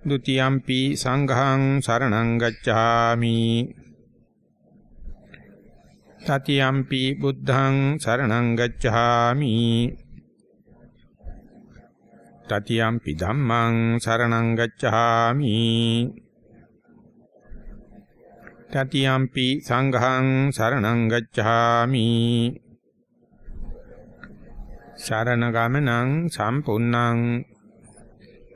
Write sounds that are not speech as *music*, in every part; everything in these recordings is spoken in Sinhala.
ဒ ුතියම්පි සංඝං සරණං ගච්ඡාමි තතියම්පි බුද්ධං සරණං ගච්ඡාමි තතියම්පි ධම්මං සරණං ගච්ඡාමි තතියම්පි සංඝං සරණං ගච්ඡාමි සරණ ගමනං සම්පුන්නං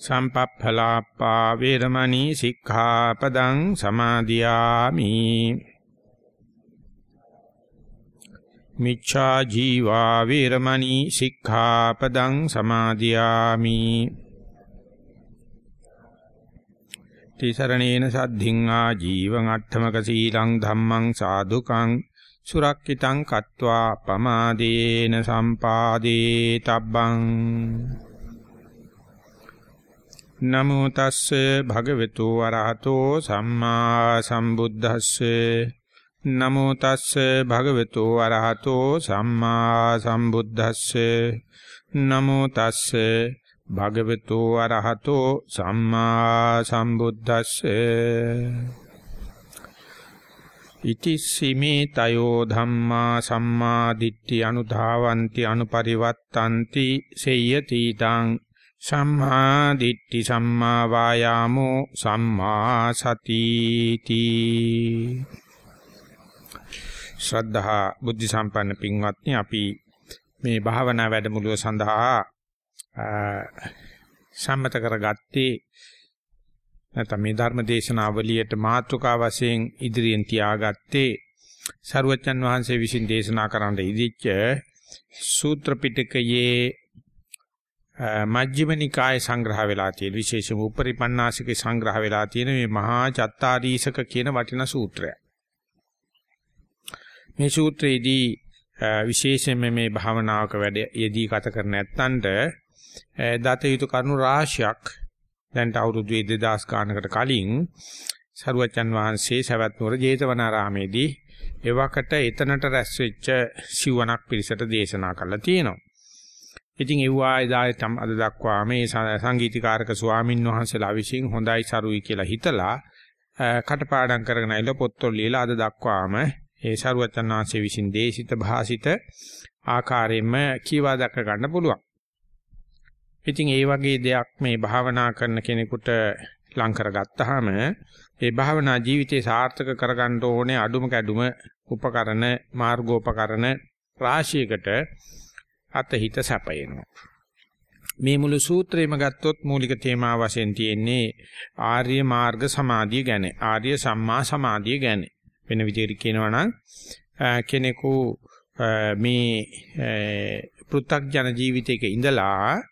සම්පප්ඵලාප්පා වේරමණී සික්ඛාපදං සමාදියාමි. මිච්ඡා ජීවා වේරමණී සික්ඛාපදං සමාදියාමි. තිසරණේන සද්ධින් ආ ජීවං අට්ඨමක සීලං ධම්මං සාදුකං සුරක්කිතං කତ୍වා පමාදේන සම්පාදේ තබ්බං නමෝ තස්ස භගවතු වරහතෝ සම්මා සම්බුද්දස්ස. නමෝ තස්ස භගවතු වරහතෝ සම්මා සම්බුද්දස්ස. නමෝ තස්ස භගවතු වරහතෝ සම්මා සම්බුද්දස්ස. ඉතිස්සීමේ තයෝ ධම්මා සම්මා දිට්ඨි අනුධාවಂತಿ අනුපරිවත්තಂತಿ සේයති තං සම්මා දිට්ඨි සම්මා වායාමෝ සම්මා සතිති. ශ්‍රද්ධා බුද්ධ සම්පන්න පින්වත්නි අපි මේ භාවනා වැඩමුළුව සඳහා සම්මත කරගත්තේ නැත්නම් මේ ධර්ම දේශනාවලියට මාතෘකා වශයෙන් ඉදිරියෙන් තියාගත්තේ සරුවච්චන් වහන්සේ විසින් දේශනා කරන්න ඉදිච්ච සූත්‍ර පිටකයේ මජ්ක්‍ධිම නිකායේ සංග්‍රහ වෙලා තියෙන විශේෂම උපරිපන්නාසිකේ සංග්‍රහ වෙලා තියෙන මේ මහා චත්තාරීසක කියන වටිනා සූත්‍රය. මේ සූත්‍රයේදී විශේෂයෙන්ම මේ භාවනාවක වැඩ යෙදී ගත කර නැත්තන්ට දත යුතු කරුණු රාශියක් දැන් අවුරුදු 2000 ගානකට කලින් සරුවචන් වහන්සේ සවැත් නුවර ජේතවනාරාමේදී එවකට එතනට රැස් වෙච්ච සිවණක් පිරිසට දේශනා කළා තියෙනවා. ඉතින් එව්වා එදායි තම අද දක්වා මේ සංගීතීකාරක ස්වාමින් වහන්සේලා විසින් හොඳයි සරුයි කියලා හිතලා කටපාඩම් කරගෙන ආইলো පොත්වල ලියලා අද දක්වාම ඒ සරුවචන් වහන්සේ විසින් දේශිත භාසිත ආකාරයෙන්ම කීවා දක්ව ගන්න පුළුවන්. ඉතින් ඒ වගේ දෙයක් මේ භාවනා කරන කෙනෙකුට ලං කරගත්තාම ඒ භාවනා ජීවිතේ සාර්ථක කරගන්න ඕනේ අඩුම කැඩුම උපකරණ මාර්ගෝපකරණ රාශියකට අතහිත සැපයනවා. මේ මුළු සූත්‍රයම ගත්තොත් මූලික තේමා වශයෙන් තියෙන්නේ ආර්ය මාර්ග සමාධිය ගැන. ආර්ය සම්මා සමාධිය ගැන. වෙන විදිහට කියනවා නම් කෙනෙකු මේ පෘථග්ජන ජීවිතයක ඉඳලා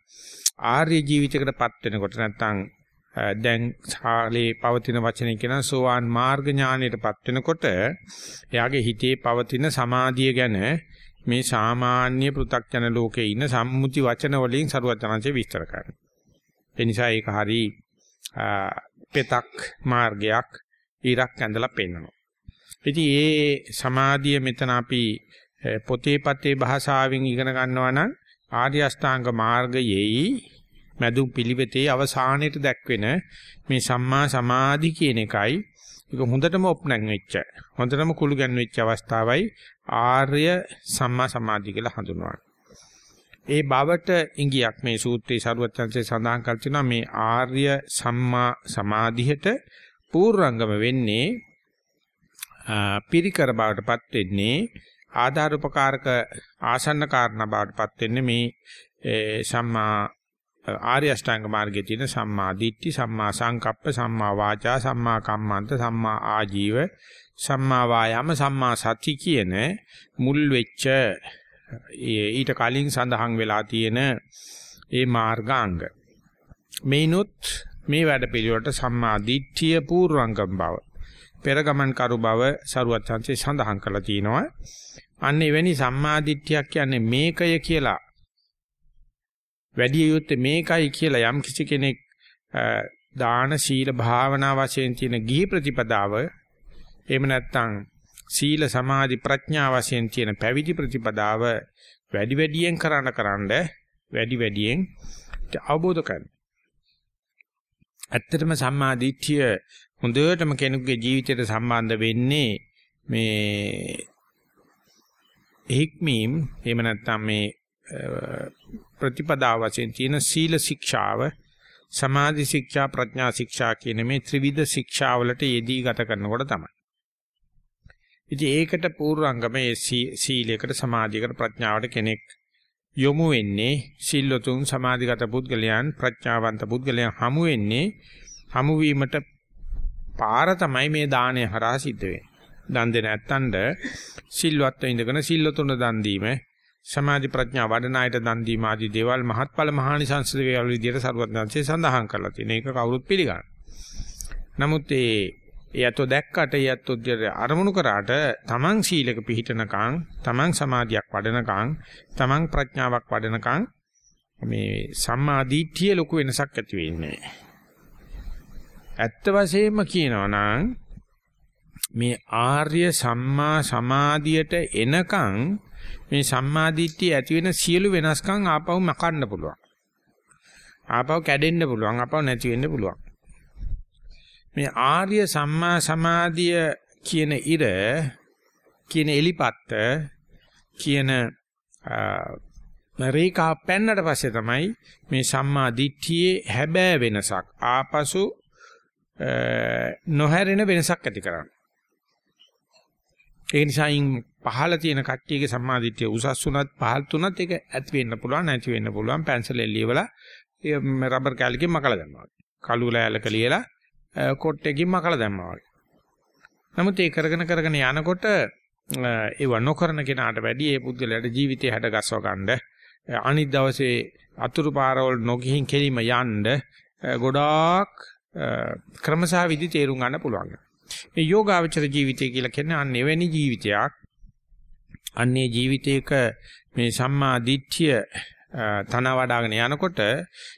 ආර්ය ජීවිතයකටපත් වෙනකොට නැත්නම් දැන් ශාලේ පවතින වචනේ කියන සෝවාන් මාර්ග ඥානයටපත් වෙනකොට එයාගේ හිතේ පවතින සමාධිය ගැන මේ සාමාන්‍ය පෘථග්ජන ලෝකේ ඉන්න සම්මුති වචන වලින් සරුවචනංශේ විස්තර කරනවා. ඒ නිසා ඒක හරි පෙතක් මාර්ගයක් ඉරක් ඇඳලා පෙන්නනවා. ඉතින් ඒ සමාධිය මෙතන අපි පොතේ පතේ භාෂාවෙන් ඉගෙන ගන්නවා නම් ආර්ය අෂ්ටාංග මාර්ගයේයි මැදුම් පිළිවෙතේ අවසානයේට දැක්වෙන මේ සම්මා සමාධි කියන එකයි ඒක හොඳටම ඔප්නන් වෙච්ච හොඳටම කුළු ගැන්වෙච්ච අවස්ථාවයි ආර්ය සම්මා සමාධි කියලා හඳුන්වන්නේ. ඒ බවට ඉංගියක් මේ සූත්‍රයේ සරුවත්යන්සේ සඳහන් කර තිනවා මේ ආර්ය සම්මා සමාධියට පූර්වංගම වෙන්නේ පිරිකර බවටපත් වෙන්නේ ආධාර උපකාරක ආසන්න කාරණා බවටපත් වෙන්නේ මේ සම්මා ආර්ය අෂ්ටාංග මාර්ගයේ තියෙන සම්මා දිට්ඨි සම්මා සංකප්ප සම්මා වාචා සම්මා කම්මන්ත සම්මා ආජීව සම්මා වායාම සම්මා සති කියන මුල් වෙච්ච ඊට කලින් සඳහන් වෙලා තියෙන ඒ මාර්ගාංග. මේනොත් මේ වැඩ පිළිවෙලට සම්මා දිට්ඨිය පූර්වංගම් බව පෙරගමන් කරු බව සරුවත් සංසේ සඳහන් කරලා තිනවා අන්න එවැනි සම්මා දිට්ඨියක් කියන්නේ මේකය කියලා වැඩි යුත්තේ මේකයි කියලා යම් කිසි කෙනෙක් දාන සීල භාවනා වශයෙන් තියෙන ගිහි ප්‍රතිපදාව එහෙම නැත්නම් සීල සමාධි ප්‍රඥා වශයෙන් තියෙන පැවිදි ප්‍රතිපදාව වැඩි වැඩියෙන් කරන කරන්න වැඩි වැඩියෙන් අවබෝධ කරගන්න. ඇත්තටම සම්මා දිට්ඨිය හොඳටම කෙනෙකුගේ ජීවිතයට සම්බන්ධ වෙන්නේ මේ හික්මීම් එහෙම නැත්නම් මේ ප්‍රතිපදාව වශයෙන් තියෙන සීල ශික්ෂාව සමාධි ශික්ෂා ප්‍රඥා ශික්ෂා කියන මේ ත්‍රිවිධ ශික්ෂාවලට යෙදී ගත කරනකොට තමයි. ඉතින් ඒකට පූර්වංගමේ සීලයකට සමාධියකට ප්‍රඥාවට කෙනෙක් යොමු වෙන්නේ සිල්ලතුන් සමාධිගත පුද්ගලයන් ප්‍රඥාවන්ත පුද්ගලයන් හමු වෙන්නේ හමු වීමට පාර තමයි මේ දාණය හරහා සිද්ධ වෙන්නේ. දන් දෙන ඇත්තන්ට සිල්වත් ඉඳගෙන සිල්ලතුන් දන් දීම සමාධි ප්‍රඥා වඩන අයට දන් දීම ආදී දේවල් මහත්ඵල මහානිසංස දේවල් විදිහට සරුවත්ඥාන්සේ සඳහන් කරලා තියෙන එක කවුරුත් පිළිගන්න. නමුත් ඒ යතෝ දැක්කට යතෝ අරමුණු කරාට තමන් සීලක පිහිටනකම් තමන් සමාධියක් වඩනකම් තමන් ප්‍රඥාවක් වඩනකම් මේ සම්මා දිට්ඨිය ලොකු වෙනසක් ඇති වෙන්නේ ඇත්ත වශයෙන්ම කියනවා නම් මේ ආර්ය සම්මා සමාධියට එනකම් මේ සම්මාදිට්ඨිය ඇති වෙන සියලු වෙනස්කම් ආපහු මකන්න පුළුවන්. ආපහු කැඩෙන්න පුළුවන්, ආපහු නැති වෙන්න පුළුවන්. මේ ආර්ය සම්මා සමාධිය කියන ඉර කියන එලිපත්ත කියන රේඛා පෙන්නට පස්සේ තමයි මේ සම්මා දිට්ඨියේ හැබෑ වෙනසක් ආපසු නොහැරෙන වෙනසක් ඇති කරන්නේ. ඒ නිසා පහළ තියෙන කට්ටියගේ සම්මාදිට්ඨිය උසස් වුණත් පහළ තුනත් ඒක ඇති වෙන්න පුළුවන් නැති වෙන්න පුළුවන් පැන්සල් එල්ලියවලා රබර් කැලකින් මකලා දැම්මා වගේ. කළු ලෑල්ලක ලියලා කොට්ටකින් මකලා දැම්මා වගේ. නමුත් ඒ කරගෙන කරගෙන යනකොට ඒව නොකරන කෙනාට වැඩි ඒ පුද්ගලයාට ජීවිතේ හැඩ ගස්ව ගන්න අනිත් දවසේ අතුරු පාරවල් නොගිහින් කෙලිම යන්න ගොඩාක් ක්‍රමසා විදි තේරුම් ගන්න පුළුවන්. මේ යෝගාවචර ජීවිතය කියලා කියන්නේ අන්න එවැනි ජීවිතයක්. අන්නේ ජීවිතයක මේ සම්මා දිට්ඨිය තන වඩාගෙන යනකොට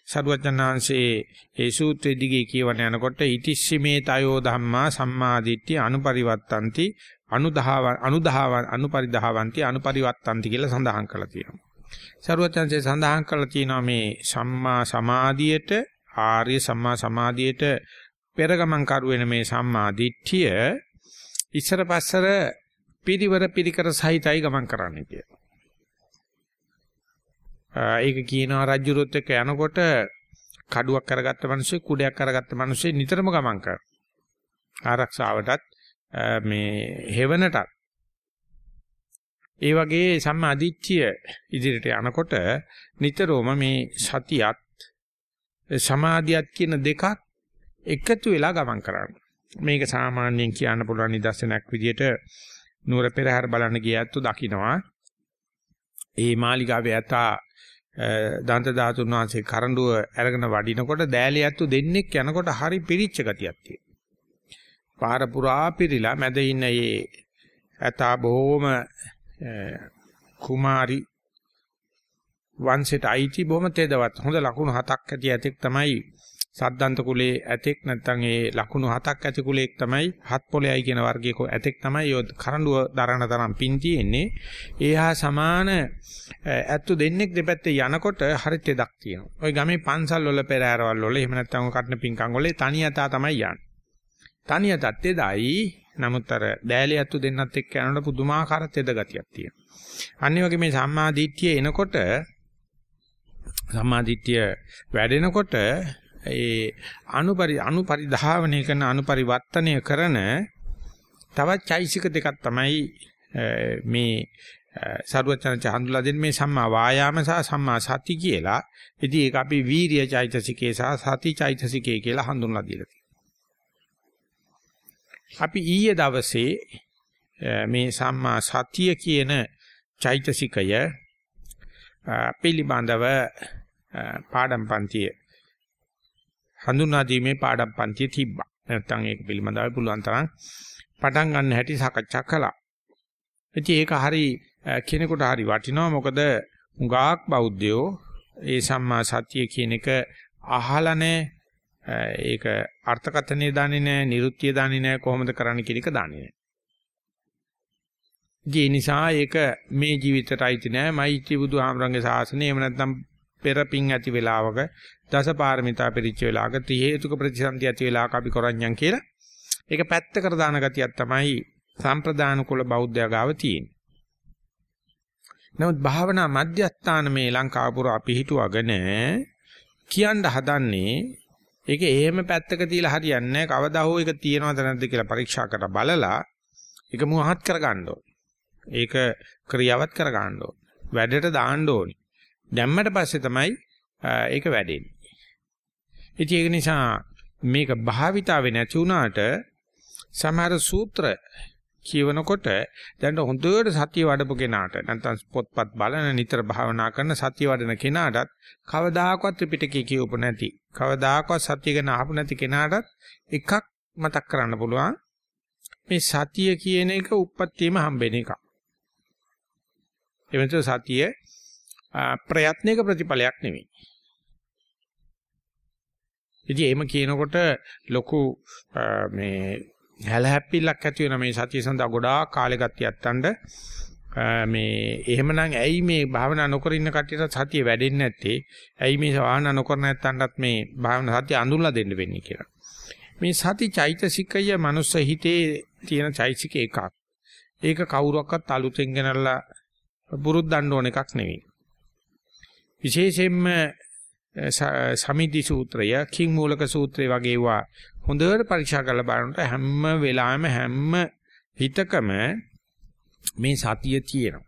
සරුවචනාංශයේ ඒ සූත්‍රෙ දිගේ කියවන යනකොට ඉතිස්සීමේ තයෝ ධම්මා සම්මාදිට්ඨි අනුපරිවත්තಂತಿ අනුදහව අනුදහව අනුපරිදහවಂತಿ අනුපරිවත්තಂತಿ කියලා සඳහන් කරලා තියෙනවා. සරුවචනාංශයේ සඳහන් කරලා තියෙනවා මේ සම්මා සමාධියට ආර්ය සම්මා සමාධියට පෙරගමන් කරු වෙන මේ සම්මා දිට්ඨිය ඉස්සර පස්සර පිරිවර පිරිකර සහිතයි ගමන් කරන්නේ කියලා. ඒක කියනවා රජුරුත් එක්ක යනකොට කඩුවක් කරගත්ත මිනිස්සු කුඩයක් කරගත්ත මිනිස්සු නිතරම ගමන් කරනවා. ආරක්ෂාවටත් මේ හෙවණටත් ඒ වගේ සම්මා දිට්ඨිය ඉදිරියට යනකොට නිතරම මේ සතියත් සමාධියත් කියන දෙකක් එකතු වෙලා ගමන් කරන්න. මේක සාමාන්‍යයෙන් කියන්න පුළුවන් නිදර්ශනයක් විදිහට නුවර පෙරහැර බලන්න ගියත් දකින්නවා. ඒ මාලිගාවේ යතා දන්ත ධාතුන් වහන්සේ කරඬුව අරගෙන වඩිනකොට දෑලියත්තු දෙන්නෙක් යනකොට හරි පිරිච්ච ගතියක් තියෙනවා. පාර පුරා පිරීලා මැද ඉන්න ඒ ඇතා බොහොම කුමාරි වංශයට අයිති බොහොම තේදවත් හොඳ ලකුණු හතක් ඇති ඇතෙක් තමයි සද්දන්ත කුලේ ඇතෙක් නැත්නම් ඒ ලකුණු හතක් ඇති කුලයක් තමයි හත් පොළයයි කියන වර්ගයේ ඇතෙක් තමයි ඔය කරඬුව දරන තරම් පින් තියෙන්නේ. ඒහා සමාන ඇත්තු දෙන්නෙක් දෙපැත්තේ යනකොට හරිත දෙයක් තියෙනවා. ওই ගමේ පන්සල් වල පෙරහැරවල් වල එහෙම නැත්නම් කටන පින්කම් වල තනියතා තමයි යන්නේ. තනියතත් එදයි නමුත් අර දෑලේ ඇත්තු දෙන්නත් එක්ක යනකොට පුදුමාකාර තෙද ගතියක් තියෙනවා. අනිත් වගේ මේ සම්මා දිට්ඨිය එනකොට සම්මා දිට්ඨිය වැඩෙනකොට ඒ අනුපරි අනුපරිධාවනය කරන අනුපරිවර්තනය කරන තවත් චෛසික දෙකක් තමයි මේ සරුවචන චහන්දුලා දෙන මේ සම්මා වායාම සහ සම්මා සති කියලා. ඉතින් ඒක අපි වීරිය චෛතසිකේ සහ සති චෛතසිකේ කියලා හඳුන්වලා දීලා අපි ඊයේ දවසේ මේ සම්මා සතිය කියන චෛතසිකය පිළිබඳව පාඩම් පන්තියේ හඳුනා දීමේ පාඩම් පන්තිය තිබ්බා. නැත්තම් ඒක පිළිබඳව පුළුවන් තරම් පටන් ගන්න හැටි සාකච්ඡා කළා. ඉතින් ඒක හරි කෙනෙකුට හරි වටිනවා මොකද උගාක් බෞද්ධයෝ ඒ සම්මා සතිය කියන එක අහලා ඒක අර්ථකථනය දන්නේ නැහැ, නිරුක්තිය දන්නේ නැහැ, කොහොමද කරන්න කියන එක දන්නේ නැහැ. ඒ නිසා ඒක මේ ජීවිතයට අයිති නෑ. මෛත්‍රී බුදුහාමරංගේ ශාසනය එහෙම නැත්නම් පෙරපින් ඇති වෙලාවක දසපාරමිතා පිරිච්ච වෙලාවක ත්‍රි හේතුක ප්‍රතිසන්දි ඇති වෙලාවක අපි කරන්නම් කියලා. ඒක පැත්තකට දාන ගතියක් තමයි සම්ප්‍රදාන කුල බෞද්ධය ගාව තියෙන්නේ. නමුත් භාවනා මධ්‍යස්ථාන මේ ලංකාව පුරා පිහිටුවගෙන කියන්න හදන්නේ ඒක එහෙම පැත්තක තියලා හරියන්නේ නැහැ. කවදා හෝ ඒක තියනවද නැද්ද කියලා පරීක්ෂා කරලා බලලා ඒක මුවහත් කරගන්න ඕනේ. ඒක ක්‍රියාවත් කර ගන්න ඕන. වැඩට දාන්න ඕනි. දැම්මට පස්සේ තමයි ඒක වැඩෙන්නේ. ඉතින් ඒක නිසා මේක භාවිතාවේ නැති වුණාට සමහර සූත්‍ර කියවනකොට දැන් හොඳට සතිය වඩපු කෙනාට නැත්නම් පොත්පත් බලන නිතර භාවනා කරන සතිය වඩන කෙනාටත් කවදාකවත් ත්‍රිපිටකය කියවපු නැති කවදාකවත් සතිය ගැන අහපු නැති කෙනාටත් එකක් මතක් කරන්න පුළුවන් මේ සතිය කියන එක උප්පත්තියම හම්බෙන එකක්. එවනත සතිය ප්‍රයත්නයක ප්‍රතිඵලයක් නෙවෙයි. ඉතින් එහෙම කියනකොට ලොකු මේ හැලහැප්පිලක් ඇති වෙන මේ සතිය සඳහා ගොඩාක් කාලෙ ගත යත්තන්ඩ මේ එහෙමනම් ඇයි මේ භාවනා නොකර ඉන්න කට්ටියට සතිය වැඩෙන්නේ නැත්තේ? ඇයි මේ භාවනා නොකර නැත්තන්ටත් මේ භාවනා සතිය අඳුල්ලා දෙන්න වෙන්නේ කියලා. මේ සති චෛතසිකය මනුස්ස හිතේ තියෙන චෛතසික එකක්. ඒක කවුරක්වත් අලුතෙන් ගෙනල්ලා පුරුද්දන්න ඕන එකක් නෙවෙයි. විශේෂයෙන්ම සමිදි සූත්‍රය, කිං මූලක සූත්‍රය වගේ ඒවා හොඳට පරීක්ෂා කරලා බලනකොට හැම වෙලාවෙම හැම හිතකම මේ සතිය තියෙනවා.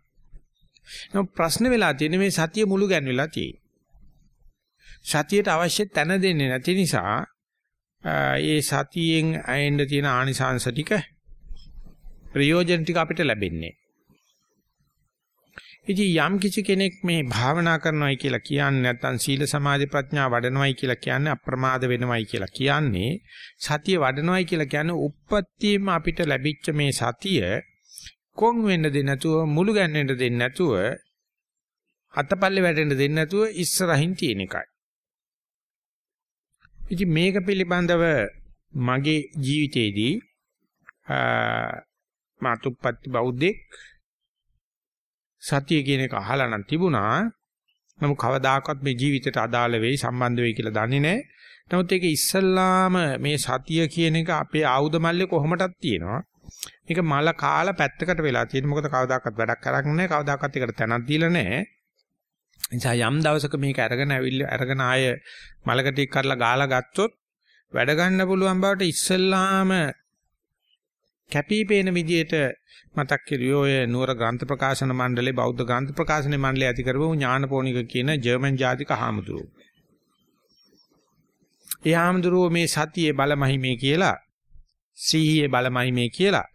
නමුත් ප්‍රශ්න වෙලා තියෙන්නේ මේ සතිය මුළු ගැන්විලා තියෙන්නේ. සතියට අවශ්‍ය තැන දෙන්නේ නැති නිසා ඒ සතියෙන් අයෙන්න තියෙන ආනිසංශ ටික ප්‍රයෝජන ටික අපිට ලැබෙන්නේ. ඉතින් යම් කිසි කෙනෙක් මේ භාවනා කරනවායි කියලා කියන්නේ නැත්නම් සීල සමාධි ප්‍රඥා වඩනවායි කියලා කියන්නේ අප්‍රමාද වෙනවායි කියලා කියන්නේ සතිය වඩනවායි කියලා කියන්නේ උප්පත්තියම අපිට ලැබිච්ච මේ සතිය කොන් වෙන්න දෙන්නේ නැතුව මුළු ගැන්වෙන්න දෙන්නේ නැතුව අතපල්ලේ වැටෙන්න දෙන්නේ නැතුව ඉස්සරහින් තියෙන එකයි. ඉතින් මේක පිළිබඳව මගේ ජීවිතේදී මාතුප්පත්ති බෞද්ධෙක් සතිය කියන එක අහලා නම් තිබුණා. නමුත් කවදාකවත් මේ ජීවිතයට අදාළ වෙයි සම්බන්ධ වෙයි කියලා දන්නේ නැහැ. නමුත් ඒක ඉස්සල්ලාම මේ සතිය කියන එක අපේ ආයුධ මල්ලේ කොහොමදක් තියෙනවා. මේක මල කාලා පැත්තකට වෙලා තියෙන මොකද කවදාකවත් වැඩක් කරන්නේ නැහැ. කවදාකවත් ඒකට තැනක් දීලා නැහැ. නිසා යම් දවසක මේක අරගෙන ඇවිල්ලා අරගෙන ආය මලකට කරලා ගාලා ගත්තොත් වැඩ ගන්න පුළුවන් බවට ඉස්සල්ලාම කැපිපේන විදියට මතක් කෙරුවේ ඔය නුවර ග්‍රන්ථ ප්‍රකාශන මණ්ඩලේ බෞද්ධ ග්‍රන්ථ ප්‍රකාශන මණ්ඩලය ඇති කරපු ඥානපෝනික කියන ජර්මන් ජාතික හාමුදුරුවෝ. ඒ හාමුදුරුවෝ මේ සතියේ බලමහිමේ කියලා සීහියේ බලමහිමේ කියලා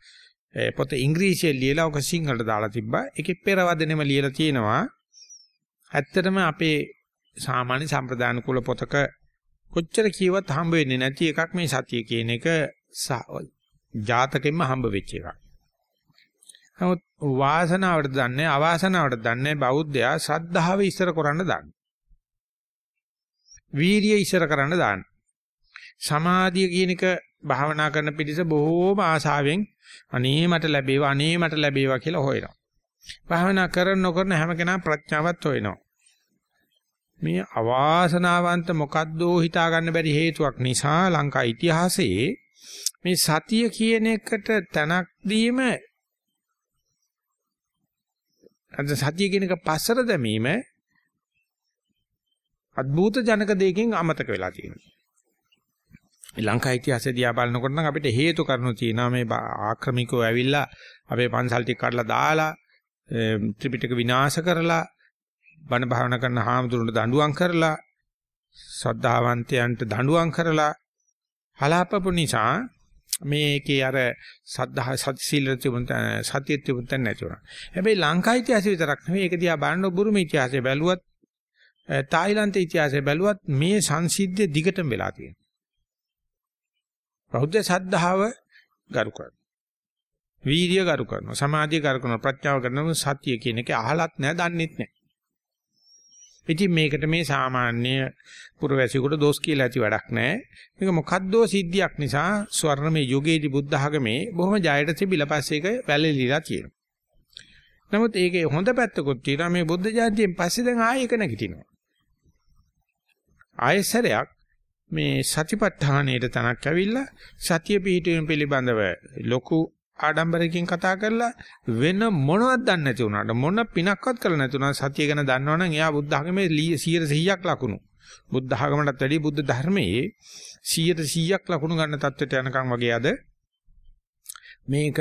පොත ඉංග්‍රීසියෙන් ලියලා ඔක සිංහලට දාලා තිබ්බා. ඒකේ පෙරවදනෙම ලියලා තියෙනවා. ඇත්තටම අපේ සාමාන්‍ය සම්ප්‍රදාන කුල පොතක කොච්චර කියවත් හම්බ වෙන්නේ නැති එකක් මේ සතිය කියන එක ජාතකෙන්ම හම්බ වෙච්ච එකක්. නමුත් වාසනාවට දන්නේ අවාසනාවට දන්නේ බෞද්ධයා ශ්‍රද්ධාව ඉස්සර කරන්න දාන්න. වීරිය ඉස්සර කරන්න දාන්න. සමාධිය කියන එක භාවනා කරන පිටිස බොහෝම ආසාවෙන් අනේ මට ලැබේවා අනේ මට ලැබේවා කියලා හොයනවා. භාවනා කරන නොකරන හැම කෙනා ප්‍රඥාවත් හොයනවා. මේ අවාසනාවන්ත මොකද්දෝ හිතා ගන්න බැරි හේතුවක් නිසා ලංකා ඉතිහාසයේ මේ සතිය කියන එකට තනක් දීම අද සතිය කියන එක පස්සට දැමීම අద్భుත ජනක දෙයකින් අමතක වෙලා තියෙනවා. මේ ලංකා ඉතිහාසය දිහා බලනකොට නම් අපිට හේතු කාරණා තියෙනවා මේ ආක්‍රමිකව ඇවිල්ලා අපේ පන්සල් ටික කඩලා දාලා ත්‍රිපිටක විනාශ කරලා බණ භාවනා කරන හාමුදුරන්ට දඬුවම් කරලා ශ්‍රද්ධාවන්තයන්ට දඬුවම් කරලා හලාපපු නිසා මේකේ අර සද්ධා සති සීල තිබුණ සතිය තිබුණ නැති වුණා. හැබැයි ලංකා ඉතිහාසය විතරක් නෙවෙයි ඒක දිහා බලන බුරුම ඉතිහාසය බැලුවත් තායිලන්ත ඉතිහාසය බැලුවත් මේ සංසිද්ධිය දිගටම වෙලා තියෙනවා. බෞද්ධ සද්ධාව ගරු කරනවා. වීර්ය ගරු කරනවා. සමාධිය ගරු කරනවා. ප්‍රඥාව කරනවා. සතිය කියන එක අහලත් නැහැ, දන්නෙත් නැහැ. ඉතින් මේකට මේ සාමාන්‍ය පුරවැසියෙකුට දොස් කියලා ඇති වැඩක් නැහැ. මේක මොකද්දෝ සිද්ධියක් නිසා ස්වර්ණමය යුගයේදී බුද්ධ ආගමේ බොහොම ජයයට තිබිලා පස්සේ ඒක වැළලීලා තියෙනවා. නමුත් ඒකේ හොඳ පැත්තකුත් තියෙනවා මේ බුද්ධ ජයන්තියෙන් පස්සේ දැන් ආයෙ එක නැගිටිනවා. ආයෙසරයක් මේ සතිපට්ඨානයේ තනක් ඇවිල්ලා සතිය පිහිටීම පිළිබඳව ලොකු ආඩම්බරකින් කතා කරලා වෙන මොනවත් දන්නේ නැති වුණාට මොන පිනක්වත් කරලා නැති වුණා සතිය ගැන දන්නවනම් එයා බුද්ධ ධර්මයේ 100%ක් ලකුණු. බුද්ධ ධර්මයටත් වැඩිය බුද්ධ ධර්මයේ 100%ක් ලකුණු ගන්න තත්ත්වයට යනකම් වගේ අද මේක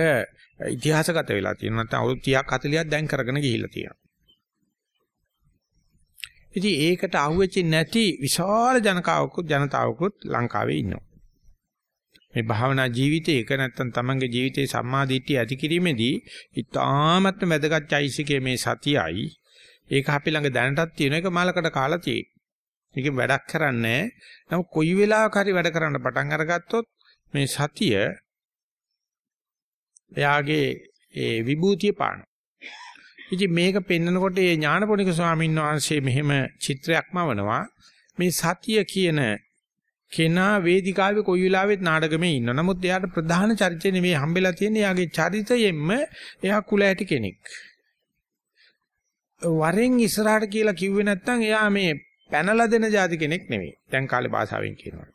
ඉතිහාසගත වෙලා තියෙනවා. නැත්නම් අවුරුදු 30ක් 40ක් දැන් කරගෙන ගිහිල්ලා තියෙනවා. ඉතින් ඒකට අහුවෙච්ච නැති විශාල ජනකාවකුත් ජනතාවකුත් ලංකාවේ ඉන්නවා. මේ භාවනා ජීවිතයක නැත්තම් තමන්ගේ ජීවිතයේ සම්මාදිට්ඨිය ඇති කිරීමේදී ඉතාමත්ම වැදගත් චෛසිකයේ මේ සතියයි ඒක අපි ළඟ දැනටත් තියෙන එක මලකට කාලා තියෙන. මේකෙන් වැඩක් කරන්නේ නැහැ. කොයි වෙලාවක හරි වැඩ කරන්න පටන් අරගත්තොත් මේ සතිය එයාගේ ඒ විභූතිය පාන. ඉතින් මේක පෙන්නකොට ඒ ඥානපෝනික ස්වාමීන් වහන්සේ මෙහෙම චිත්‍රයක්ම වනවා මේ සතිය කියන කෙනා වේදිකාවේ කොයි වෙලාවෙත් නාටකමේ ඉන්න. නමුත් එයාට ප්‍රධාන චරිතය නෙමෙයි හම්බෙලා තියෙන්නේ. එයාගේ චරිතයෙන්ම එයා කුල ඇති කෙනෙක්. වරෙන් ඉස්සරහට කියලා කිව්වේ නැත්නම් එයා මේ පැනලා දෙන જાති කෙනෙක් නෙමෙයි. දැන් කාලේ භාෂාවෙන් කියනවා.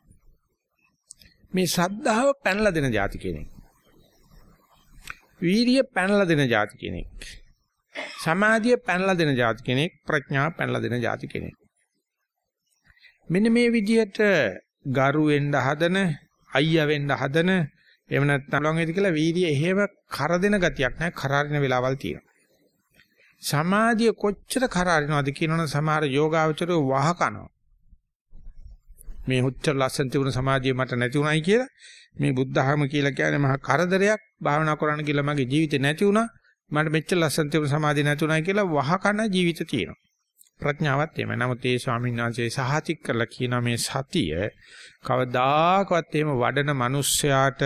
මේ ශ්‍රද්ධාව පැනලා දෙන જાති කෙනෙක්. වීරිය පැනලා දෙන જાති කෙනෙක්. සමාධිය පැනලා දෙන જાති කෙනෙක්. ප්‍රඥාව පැනලා දෙන જાති කෙනෙක්. මෙන්න මේ විදිහට ගරු වෙන්න හදන අයියා වෙන්න හදන එහෙම නැත්නම් ලොං වේද කියලා වීර්යය එහෙම කරදෙන ගතියක් නැහැ කරාරින වෙලාවල් තියෙනවා. සමාධිය කොච්චර කරාරිනවද කියනවනම් සමහර යෝගාවචරය වහ කනවා. මේ උච්චර ලස්සන තිබුණ සමාධිය මට නැති උනායි කියලා මේ බුද්ධහම කියලා කියන්නේ මහා කරදරයක් භාවනා කරන්න කියලා මගේ ජීවිතේ නැති වුණා මට මෙච්චර ලස්සන තිබුණ සමාධිය නැති උනායි කියලා වහ කන ජීවිත තියෙනවා. ප්‍රඥාවත් එහෙම. නමුත් ඒ ස්වාමීන් වහන්සේ සහතික කරලා කියන මේ සතිය කවදාකවත් එහෙම වඩන මිනිස්සයාට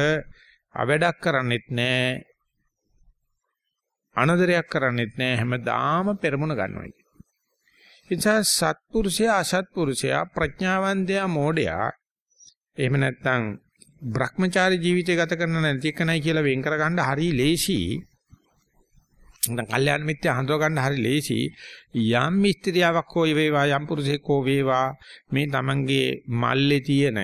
අවඩක් කරන්නෙත් නැහැ. අනදරයක් කරන්නෙත් නැහැ. හැමදාම පෙරමුණ ගන්නවා කියන්නේ. නිසා සත්පුරුෂයා අසත්පුරුෂයා ප්‍රඥාවන්තයා මෝඩයා එහෙම නැත්නම් භ්‍රමචාරී ජීවිතය ගත කරන නැති එකනයි කියලා වෙන් කරගන්න හරි ලේසි නැත්නම් කල්යාණ මිත්‍ය හඳුනා ගන්න හරි ලේසි යම් ස්ත්‍රියාවක් හෝ වේවා යම් පුරුෂයෙක් හෝ වේවා මේ Tamanගේ මල්ලේ තියෙන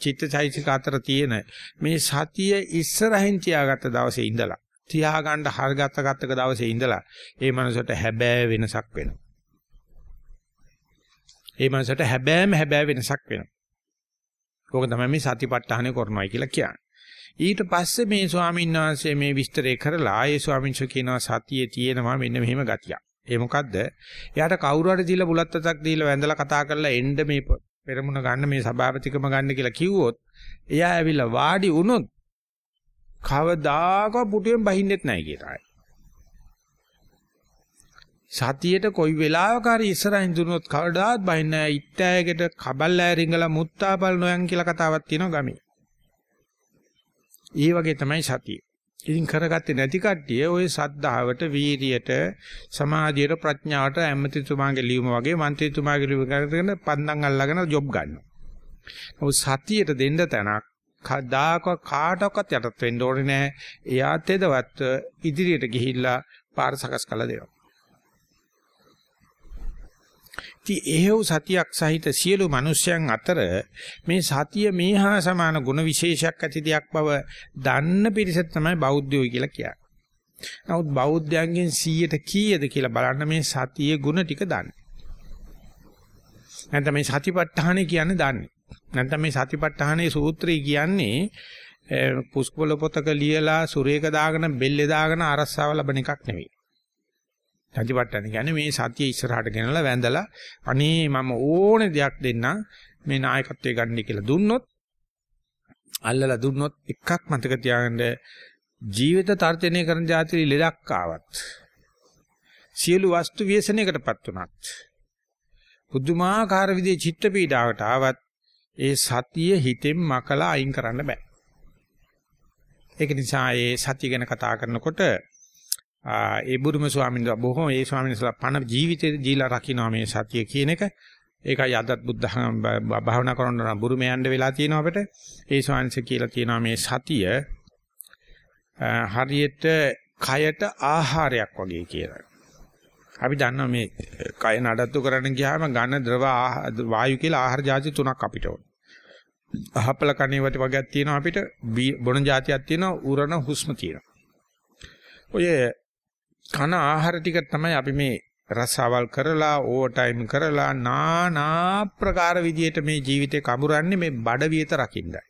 චිත්තචෛතසික අතර තියෙන මේ සතිය ඉස්සරහින් තියාගත්ත දවසේ ඉඳලා තියාගන්න හරගත්ත ගත්තක දවසේ ඉඳලා ඒ මනසට හැබෑ වෙනසක් වෙනවා. ඒ මනසට හැබෑම හැබෑ වෙනසක් වෙනවා. ඕක තමයි මේ සතිපට්ඨානය කරනවායි කියලා කියන්නේ. ඊට පස්සේ මේ ස්වාමීන් වහන්සේ මේ විස්තරය කරලා ඒ ස්වාමීන් වහන්සේ කියනවා සතියේ තියෙනවා මෙන්න මෙහෙම ගතියක්. ඒ මොකද්ද? එයාට කවුරු හරි දීලා බුලත් අතක් දීලා වැඳලා කතා කරලා එන්න මේ පෙරමුණ ගන්න මේ සභාපතිකම ගන්න කියලා කිව්වොත් එයා ඇවිල්ලා වාඩි වුණොත් කවදාකවත් පුටුවෙන් බහින්නෙත් නැහැ කියලා. සතියේට කොයි වෙලාවක හරි ඉස්සරහින් දුනොත් කවදාවත් බහින්නේ නැහැ. ඉත්තෑයකට කබල් ඇරිංගලා මුත්තාපල් නොයන් කියලා කතාවක් තියෙනවා ගමේ. ඒ වගේ තමයි සතිය. ඉතින් කරගත්තේ නැති කට්ටිය ওই සද්ධාවට, වීරියට, සමාධියට, ප්‍රඥාවට ඇමතිතුමාගේ ලියුම වගේ මන්ත්‍රීතුමාගේ ලියුම කරගෙන පන්දම් අල්ලගෙන ජොබ් ගන්නවා. නමුත් සතියට දෙන්න තැනක් කදාක කාටවත් යටත් වෙන්න ඕනේ නැහැ. එයා තෙදවත් ඉදිරියට ගිහිල්ලා පාර සකස් කළ දෙනවා. ඉතින් එහෙව් සතියක් සහිත සියලු මිනිස්යන් අතර මේ සතිය මේහා සමාන ගුණ විශේෂයක් ඇති දෙයක් බව දන්න පිරිස තමයි බෞද්ධයෝ කියලා කියන්නේ. නමුත් බෞද්ධයන්ගෙන් 100ට කීයද කියලා බලන්න මේ සතියේ ගුණ ටික දන්නේ. නැත්නම් මේ සතිපට්ඨානෙ කියන්නේ දන්නේ. නැත්නම් මේ සතිපට්ඨානේ සූත්‍රය කියන්නේ පුස්කොළ පොතක ලියලා සුරේක දාගෙන බෙල්ලේ දාගෙන අරස්සාව ලබන එකක් නෙවෙයි. සතිපට්ඨාන කියන්නේ මේ සතිය ඉස්සරහට ගෙනලා වැඳලා අනේ මම ඕනේ දෙයක් දෙන්න මේ නායකත්වයේ ගන්න කියලා දුන්නොත් අල්ලලා දුන්නොත් එකක් මතක තියාගන්න. ජීවිත තර්ජනය කරන જાතිලි ලෙඩක් ආවත් සියලු වස්තු ව්‍යසනයකටපත් උනත් පුදුමාකාර විදිහේ චිත්ත පීඩාවට ආවත් ඒ සතිය හිතෙන් මකලා අයින් කරන්න බෑ. ඒක නිසා ඒ සතිය ගැන කතා කරනකොට ඒ බුදුම ස්වාමීන් වහන්සේ බොහෝ ඒ ස්වාමීන් වහන්සේලා පණ ජීවිතේ ජීලා රකින්න මේ සතිය කියන එක ඒකයි අදත් බුද්ධ භාවනා කරන බුරුමේ යන්න වෙලා තියෙනවා අපිට ඒ ස්වාමීන් වහන්සේ කියලා තියෙනවා මේ සතිය හරියට කයට ආහාරයක් වගේ කියලා. අපි දන්නවා මේ කය නඩත්තු කරන්න ගියාම ඝන ද්‍රව වායු කියලා ආහාර જાති තුනක් අපිට ඕන. අහපල කණේ වට වගේක් තියෙනවා අපිට බොන જાතියක් තියෙනවා උරණ හුස්ම තියෙනවා. ඔය කන ආහාර ටික තමයි අපි මේ රසාවල් කරලා ඕවර් ටයිම් කරලා নানা ප්‍රකාර විදියට මේ ජීවිතේ කඹරන්නේ මේ බඩ වියත රකින්නයි.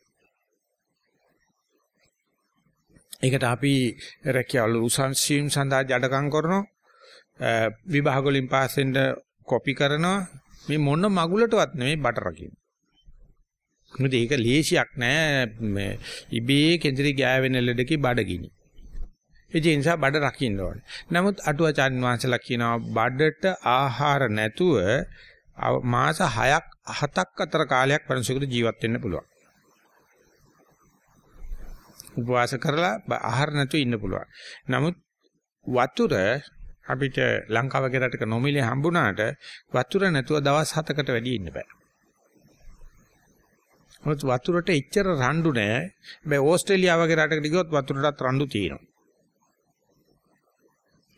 ඒකට අපි රැකියාවල උසන්සීම් සඳහා ජඩකම් කරනවා. විභාග වලින් පාස් වෙන්න කොපි කරනවා. මේ මොන මගුලටවත් නෙමෙයි බඩ රකින්න. මොකද ඒක ලේසියක් නෑ මේ ඉබේ කෙන්දරි ගෑවෙන ලෙඩකි බඩගිනි. ඒ නිසා බඩ රකින්න ඕනේ. නමුත් අටුවාචාන් වහන්සේලා කියනවා බඩට ආහාර නැතුව මාස 6ක් 7ක් අතර කාලයක් වෙනසකට ජීවත් වෙන්න පුළුවන්. උපවාස කරලා ආහාර නැතුව ඉන්න පුළුවන්. නමුත් වතුර අපිට ලංකාව වගේ රටක නොමිලේ හම්බුණාට වතුර නැතුව දවස් 7කට වැඩි ඉන්න බෑ. මොකද වතුරට එච්චර රණ්ඩු නෑ. හැබැයි ඕස්ට්‍රේලියාව වගේ රටකට ගියොත් වතුරටත් රණ්ඩු තියෙනවා.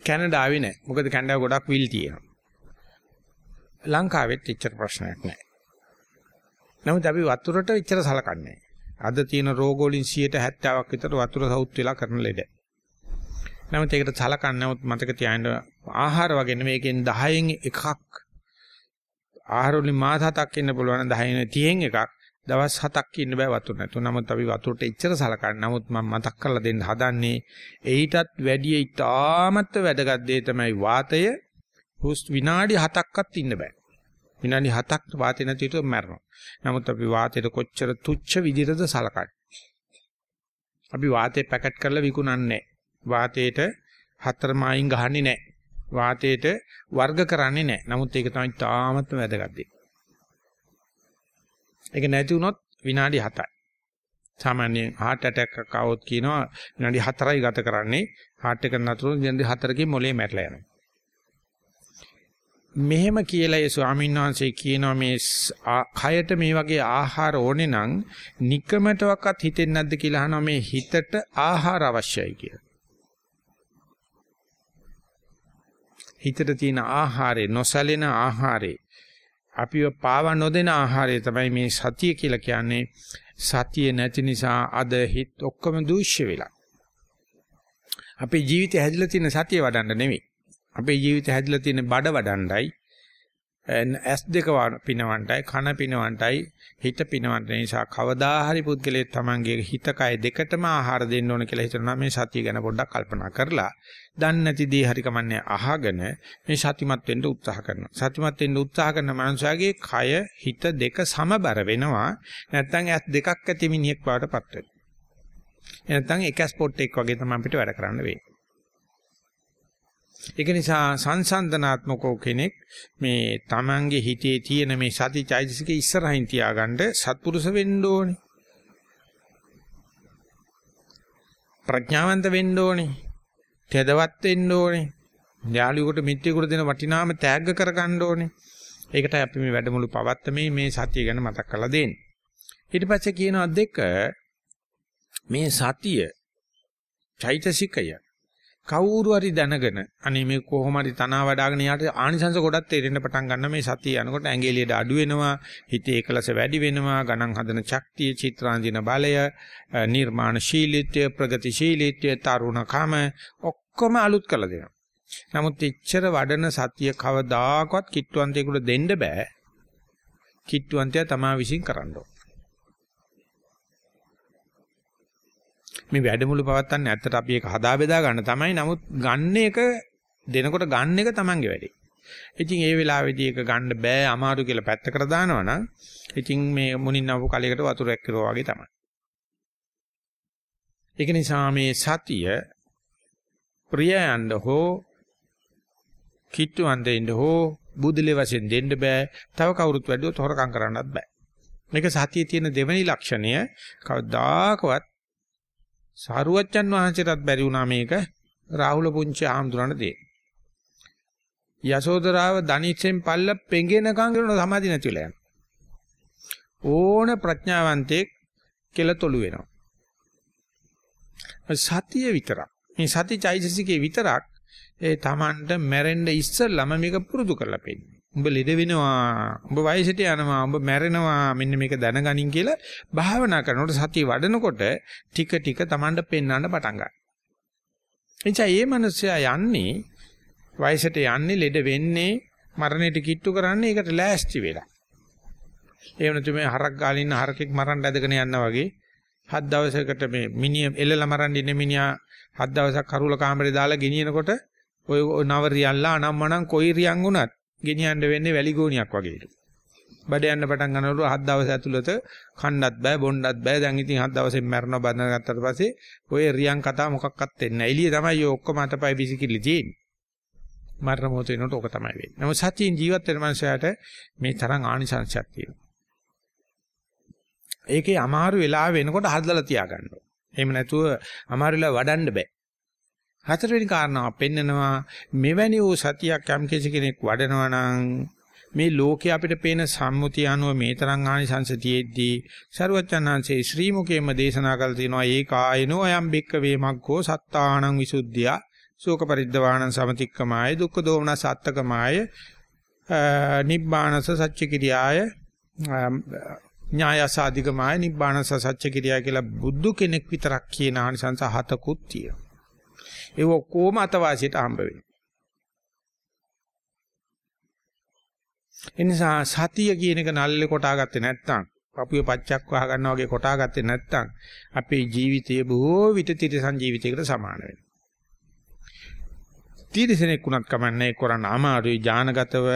කැනඩාවේ නෑ. මොකද කැනඩාව ගොඩක් විල් තියෙනවා. ලංකාවෙත් එච්චර ප්‍රශ්නයක් නෑ. නමුත් අපි වතුරට එච්චර සලකන්නේ අද තියෙන රෝග වලින් 70ක් විතර වතුර සවුත් වෙලා කරන ලෙඩ. නමුත් ඒකට සලකන්නේ නමුත් මතක තියාගන්න ආහාර වගේ නෙමෙයිකෙන් 10න් එකක් ආහාර වලින් මාස හතක් ඉන්න පුළුවන් 10න් 30න් එකක් දවස් 7ක් ඉන්න බෑ වතුර නැතුව. නමුත් අපි වතුරට එච්චර සලකන්නේ. නමුත් මම මතක් කරලා දෙන්න හදන්නේ එයිටත් වැඩි ඉතාමත් වැදගත් දේ තමයි වාතය. හුස් විනාඩි 7ක්වත් ඉන්න බෑ. විනාඩි 7ක් වාතය නැති විට මැරෙනවා. නමුත් අපි වාතයට කොච්චර තුච්ච විදිහටද සලකන්නේ. අපි වාතය පැකට් කරලා විකුණන්නේ වාතයට හතර මායින් ගහන්නේ නැහැ. වාතයට වර්ග කරන්නේ නැහැ. නමුත් ඒක තමයි තාමත්ම වැදගත් දෙය. ඒක නැති වුණොත් විනාඩි 7යි. සාමාන්‍යයෙන් heart attack එකක් આવොත් කියනවා විනාඩි 4යි ගත කරන්නේ heart එක නතරුන විනාඩි 4කින් මොලේ මැරලා යනවා. මෙහෙම කියලා ඒ ස්වාමීන් වහන්සේ කියනවා මේ කයට මේ වගේ ආහාර ඕනේ නම් নিকමටවත් හිතෙන්නේ නැද්ද කියලා අහනවා මේ හිතට ආහාර අවශ්‍යයි කියලා. හිතට තියෙන ආහාරේ නොසැලෙන ආහාරේ අපිව පාව නොදෙන ආහාරය තමයි මේ සතිය කියලා කියන්නේ. සතිය නැති නිසා අද හිත ඔක්කොම දූෂ්‍ය වෙලා. අපේ ජීවිතය හැදිලා තියෙන සතිය වඩන්න නෙමෙයි. අපේ ජීවිතය හැදිලා තියෙන බඩ වඩණ්ඩයි. ඇස් දෙක පිනවන්ටයි කන පිනවන්ටයි හිත පිනවන්ට නිසා කවදා හරි පුද්ගලයෙක් තමන්ගේ හිත කය දෙකටම ආහාර දෙන්න ඕන කියලා හිතනවා. මේ සතිය ගැන පොඩ්ඩක් කල්පනා කරලා දන්නේ නැති දේ හරි කමන්නේ අහගෙන මේ සතිමත් වෙන්න උත්සාහ කරනවා. සතිමත් වෙන්න උත්සාහ කරන මනුස්සයාගේ කය හිත දෙක සමබර වෙනවා. නැත්නම් ඇස් දෙකක් ඇති මිනිහෙක් වඩටපත් වෙනවා. නැත්නම් එක ස්පොට් එකක් වගේ තමයි අපිට වැඩ කරන්න වෙන්නේ. ඒක නිසා සංසන්දනාත්මකව කෙනෙක් මේ Tamange හිතේ තියෙන මේ සති චෛතසික ඉස්සරහින් තියාගන්න සත්පුරුෂ වෙන්න ඕනේ. ප්‍රඥාවන්ත වෙන්න ඕනේ. තෙදවත් වෙන්න ඕනේ. යාළුවෙකුට මිත්‍රයෙකුට දෙන වටිනාම තෑග්ග කරගන්න ඕනේ. ඒකටයි අපි මේ වැඩමුළු පවත්තමේ මේ සතිය ගැන මතක් කරලා දෙන්නේ. ඊට පස්සේ කියනවා දෙක මේ සතිය චෛතසිකය කවුරු හරි දැනගෙන අනේ මේ කොහොම හරි තනවා වඩාගෙන යාට ආනිසංස ගොඩක් තේරෙන්න පටන් ගන්න. මේ සතිය යනකොට ඇඟිලියට අඩු වෙනවා හිතේ එකලස වැඩි වෙනවා ගණන් හදන ශක්තිය චිත්‍රාංජන බලය නිර්මාණශීලීත්වය ප්‍රගතිශීලීත්වය තරුණකම ඔක්කොම අලුත් කරලා දෙනවා. නමුත් එච්චර වඩන සතිය කවදාකවත් කිට්ටුවන්තයෙකුට දෙන්න බෑ. කිට්ටුවන්තයා තමා විශ්ින් කරන්න මේ වැඩමුළු පවත්න්නේ ඇත්තට අපි ඒක හදා බෙදා ගන්න තමයි. නමුත් ගන්න එක දෙනකොට ගන්න එක Tamange වැඩේ. ඉතින් ඒ වෙලාවේදී ඒක ගන්න බෑ අමාරු කියලා පැත්තකට දානවනම් ඉතින් මේ මුණින් ආපු කලයකට වතුරක් කිරුවා වගේ තමයි. ඒක නිසා මේ සතිය ප්‍රියයන්ද හෝ කිට්ටුවන්දින්ද හෝ බුදුලේ වශයෙන් දෙන්න බෑ. තව කවුරුත් වැඩිවොත් හොරකම් කරන්නත් බෑ. මේක සතියේ තියෙන දෙවෙනි ලක්ෂණය කවදාකවත් සාරුවච්චන් වහන්සේටත් බැරි වුණා මේක රාහුල පුංචි ආම්දුරණ දෙන්න. යසෝදරාව දනිච්චෙන් පල්ල පෙඟෙනකන් කරන සමාධි නැති වෙලා යනවා. ඕන ප්‍රඥාවන්තයෙක් කෙලතොළු වෙනවා. සතිය විතරක්. මේ සති චෛතසිකේ විතරක් ඒ Tamanට මැරෙන්න ඉස්සෙල්ලම මේක පුරුදු කරලා පෙන්නන. උඹ ලෙඩ වෙනවා. උඹ වයසට යනවා. උඹ මැරෙනවා. මෙන්න මේක දැනගනින් කියලා භාවනා කරනකොට සතිය වඩනකොට ටික ටික Tamanට පෙන්වන්න පටන් ගන්නවා. එනිසා මේ මිනිස්සයා යන්නේ වයසට යන්නේ ලෙඩ වෙන්නේ මරණයට කිට්ටු කරන්නේ ඒකට ලෑස්ති වෙලා. එහෙම නැතු මේ හරක් ගාලින් ඉන්න හරකෙක් මරන්න ඇදගෙන යනවා වගේ හත් දවසකට මේ මිනිහ එල්ලලා මරන්න ඉන්න මිනිහා හත් දවසක් කරුල කාමරේ දාලා ගෙනියනකොට ඔය නව රියල්ලා අනම්මනම් කොයි රියන් වුණත් ගෙනියන්න වෙන්නේ වැලි ගෝණියක් වගේලු. බඩ යන්න පටන් ගන්නවලු හත් දවස් ඇතුළත කන්නත් බෑ බොන්නත් බෑ දැන් ඉතින් හත් දවසෙන් මැරෙනවා බඳන ගත්තට පස්සේ ඔය රියන් කතා මොකක්වත් වෙන්නේ නැහැ. එළිය තමයි ඔය ඔක්කොම අතපය විසිකිලි තියෙන්නේ. මරණ මොහොත වෙනකොට ඕක තමයි වෙන්නේ. නමුත් සත්‍යයෙන් ජීවත් වෙන මනුස්සයාට මේ තරම් ආනිසංශයක් තියෙනවා. ඒකේ අමාරු වෙලාව වෙනකොට හදලා තියාගන්න ඕනේ. එහෙම නැතුව අමාරු වෙලාව වඩන්න බෑ. හතරවෙනි කාරණාව පෙන්නනවා මෙවැනි වූ සතියක් යම් කෙනෙක් වඩනවා නම් මේ ලෝකේ අපිට පේන සම්මුතිය අනුව මේ තරම් ආනිසංස තියෙද්දී ਸਰුවචනාංශේ ශ්‍රී මුකේම දේශනා කළ තියෙනවා ඒ කායනෝ අයම් බික්ක වේමග්ගෝ සත්තානං විසුද්ධිය ශෝක පරිද්දවාණං සමතික්කමාය දුක්ඛ දෝමන සත්තකමාය නිබ්බානස සච්ච කිරියාය ඥායසාධිකමාය නිබ්බානස සච්ච කිරියාය කියලා බුදු කෙනෙක් විතරක් කියන ආනිසංස හතකුත් තියෙනවා. ඒ ඔක්කොම අතවාසියට හම්බ වෙනවා. එනිසා සතිය කියන එක නල්ලේ කොටාගත්තේ නැත්නම් පපුවේ පච්චක් වහ ගන්නවා වගේ කොටාගත්තේ නැත්නම් අපේ ජීවිතය බොහෝ විට තිරසන් ජීවිතයකට සමාන වෙනවා. තීරසනෙක් වුණත් කමන්නේ කරන්න අමාරුයි ඥානගතව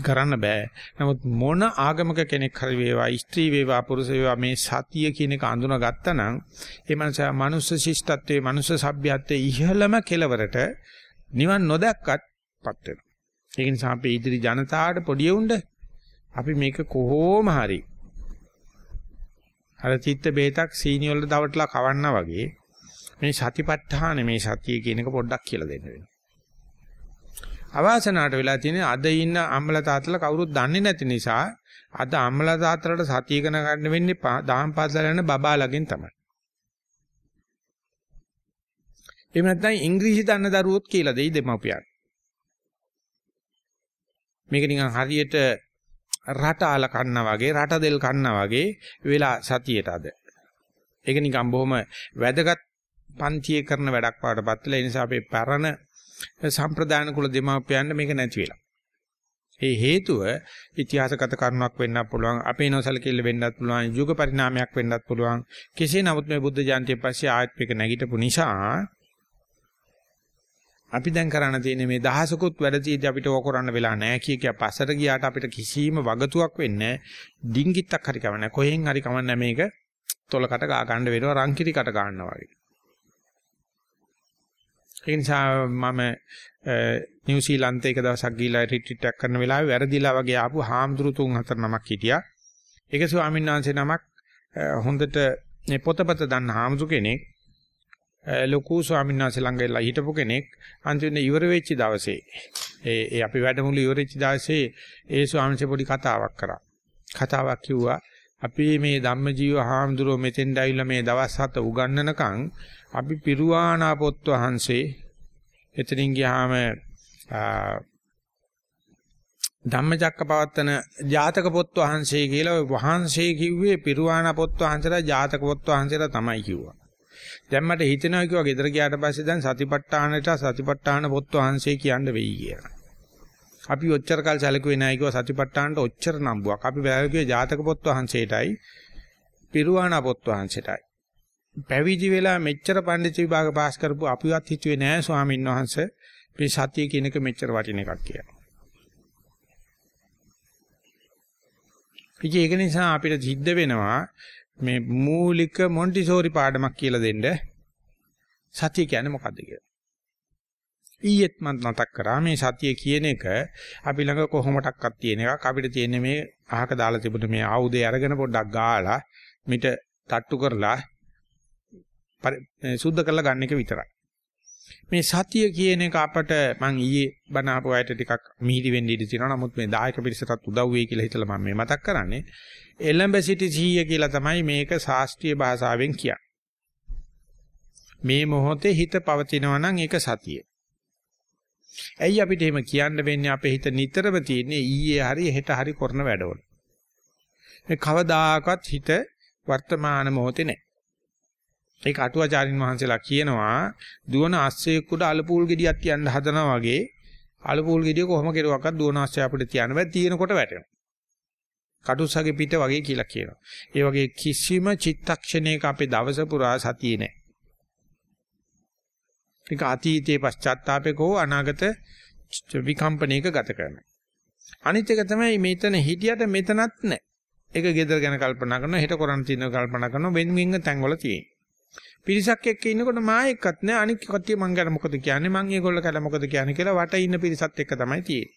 කරන්න බෑ. නමුත් මොන ආගමක කෙනෙක් හරි වේවා ස්ත්‍රී වේවා පුරුෂ වේවා මේ සතිය කියන එක අඳුන ගත්තා නම් ඒ මනස මනුස්ස ශිෂ්ටත්වයේ මනුස්ස සભ્યත්වයේ ඉහළම කෙලවරට නිවන් නොදැක්කත් පත් වෙනවා. ඒ නිසා අපේ ඉදිරි ජනතාවට පොඩි උණ්ඩ අපි මේක කොහොම හරි අර චිත්ත බේතක් සීනි වල දවටලා කවන්නා වගේ මේ සතිපට්ඨාන මේ සතිය කියන එක පොඩ්ඩක් කියලා දෙන්න වෙනවා. අවාසනාවට වෙලා තියෙන්නේ අද ඉන්න අම්මලා තාත්තලා කවුරුත් දන්නේ නැති නිසා අද අම්මලා තාත්තලාට සතිය ඉගෙන ගන්න වෙන්නේ දහම් පාසල යන බබාලගෙන් තමයි. එහෙම නැත්නම් ඉංග්‍රීසි දන්න දරුවොත් කියලා දෙයි දෙමව්පියන්. මේක නිකන් හරියට රටාල කන්නා වගේ රට දෙල් කන්නා වගේ වෙලා සතියට අද. ඒක නිකන් බොහොම වැදගත් පන්තියේ කරන වැඩක් වඩපත් වෙලා ඒ නිසා අපේ පරණ සම්ප්‍රදාන කුල දෙමාපියන්ට මේක නැති වෙලා. ඒ හේතුව ඉතිහාසගත කරුණක් වෙන්නත් පුළුවන් අපේ නොසලකෙල්ල වෙන්නත් පුළුවන් යුග පරිණාමයක් වෙන්නත් පුළුවන්. කෙසේ නමුත් මේ බුද්ධ ජයන්තිය පස්සේ ආයත් මේක නැගිටපු නිසා අපි දැන් කරන්න තියෙන්නේ මේ දහසකුත් වැඩ තියෙද්දි අපිට ඕක කරන්න වෙලා නැහැ කිය කිය පස්සට ගියාට අපිට කිසිම වගතුවක් වෙන්නේ ඩිංගිත්තක් හරි කවන්නේ කොහෙන් හරි කවන්නේ මේක. තොලකට ගා ගන්න වෙනවා රංකිරි කට ගන්නවා වගේ. ඒ නිසා මම නිව්සීලන්තේ එක දවසක් ගිහිලා රිට්‍රීට් එකක් කරන වෙලාවේ වැරදිලා වගේ ආපු හාමුදුරු තුන් හතර නමක් හිටියා. ඒක ස්වාමීන් වහන්සේ නමක් හොඳට මේ පොතපත දන්න හාමුදුරු කෙනෙක් ලොකු ස්වාමීන් වහන්සේ ළඟ හිටපු කෙනෙක් අන්තිමට ඉවර වෙච්ච දවසේ ඒ ඒ අපි වැඩමුළු ඉවර වෙච්ච දවසේ ඒ ස්වාමීන් වහන්සේ පොඩි කතාවක් කරා. කතාවක් කිව්වා අපි මේ ධම්මජීව හාමුදුරුවෝ මෙතෙන්ට ඇවිල්ලා මේ දවස් හත උගන්වනකම් අපි පිරුවානා පොත් වහන්සේ එතනින් ගියාම ධම්මචක්කපවත්තන ජාතක පොත් වහන්සේ කියලා වහන්සේ කිව්වේ පිරුවානා පොත් වහන්සේලා ජාතක පොත් වහන්සේලා තමයි කිව්වා. දැන් මට හිතෙනවා කිව්වා ගෙදර ගියාට පස්සේ දැන් සතිපට්ඨානට සතිපට්ඨාන පොත් වහන්සේ කියන්න වෙයි කියලා. අපි ඔච්චර කල් සැලකුවේ නැහැ කිව්වා සතිපට්ඨානට ඔච්චර නම්බුවක්. අපි වැලකුවේ ජාතක පොත් වහන්සේටයි පිරුවානා පොත් වහන්සේටයි. පැවිදි වෙලා මෙච්චර පඬිතු විභාග පාස් කරපු අපිවත් හිතුවේ නෑ ස්වාමීන් වහන්සේ මේ සතිය කියන එක මෙච්චර වටින එකක් කියලා. ඉතින් ඒක නිසා අපිට සිද්ධ වෙනවා මේ මූලික මොන්ටිසෝරි පාඩමක් කියලා දෙන්න සතිය කියන්නේ මොකද්ද කියලා. ඊයේත් මම මතක් කරා මේ සතිය කියන එක අපි ළඟ කොහොමඩක්වත් තියෙන එකක් අපිට තියෙන්නේ මේ අහක දාලා තිබුණ මේ ආයුධය අරගෙන පොඩ්ඩක් ගාලා මිට තට්ටු කරලා සුද්ධ කරලා ගන්න එක විතරයි. මේ සතිය කියන එක අපට මං ඊයේ බණ ආපු අයට ටිකක් මිහිරි වෙන්න ඉඩ තියෙනවා. නමුත් මේ දායක පිරිසටත් උදව් වෙයි කියලා හිතලා මම මේ මතක් කරන්නේ. එලඹ සිටි සීය කියලා තමයි මේක ශාස්ත්‍රීය භාෂාවෙන් කියන්නේ. මේ මොහොතේ හිත පවතිනවා නම් ඒක සතිය. ඇයි අපිට එහෙම කියන්න වෙන්නේ අපේ හිත නිතරම තියෙන්නේ ඊයේ හරි හෙට හරි කරන වැඩවල. මේ කවදාකවත් හිත වර්තමාන මොහොතේ නැහැ. ඒක අටුවාචාරින් වහන්සේලා කියනවා දුවන අස්සෙකුට අලපූල් ගෙඩියක් තියන්න හදනවා වගේ අලපූල් ගෙඩිය කොහොම කෙරුවක්වත් දුවන අස්සය අපිට තියන්න බෑ තියෙනකොට වැටෙනවා. කටුසගේ පිට වගේ කියලා කියනවා. ඒ වගේ කිසිම චිත්තක්ෂණයක අපේ දවස පුරා සතියේ නැහැ. ඒක අතීතයේ පශ්චාත්තාපයක හෝ අනාගත විකම්පණයක ගත කරනවා. අනිත් එක තමයි මෙතන හිටියට මෙතනත් නැහැ. ඒක ගෙදර ගැන කල්පනා කරනවා, හෙට කරන්න තියෙන කල්පනා කරනවා, වෙන වෙන තැන්වල තියෙන. පිරිසක් එක්ක ඉන්නකොට මා එක්කත් නෑ. අනික් කට්ටිය මං ගැන මොකද කියන්නේ? මං ඒගොල්ල ගැන මොකද කියන්නේ කියලා වට ඉන්න පිරිසත් එක්ක තමයි තියෙන්නේ.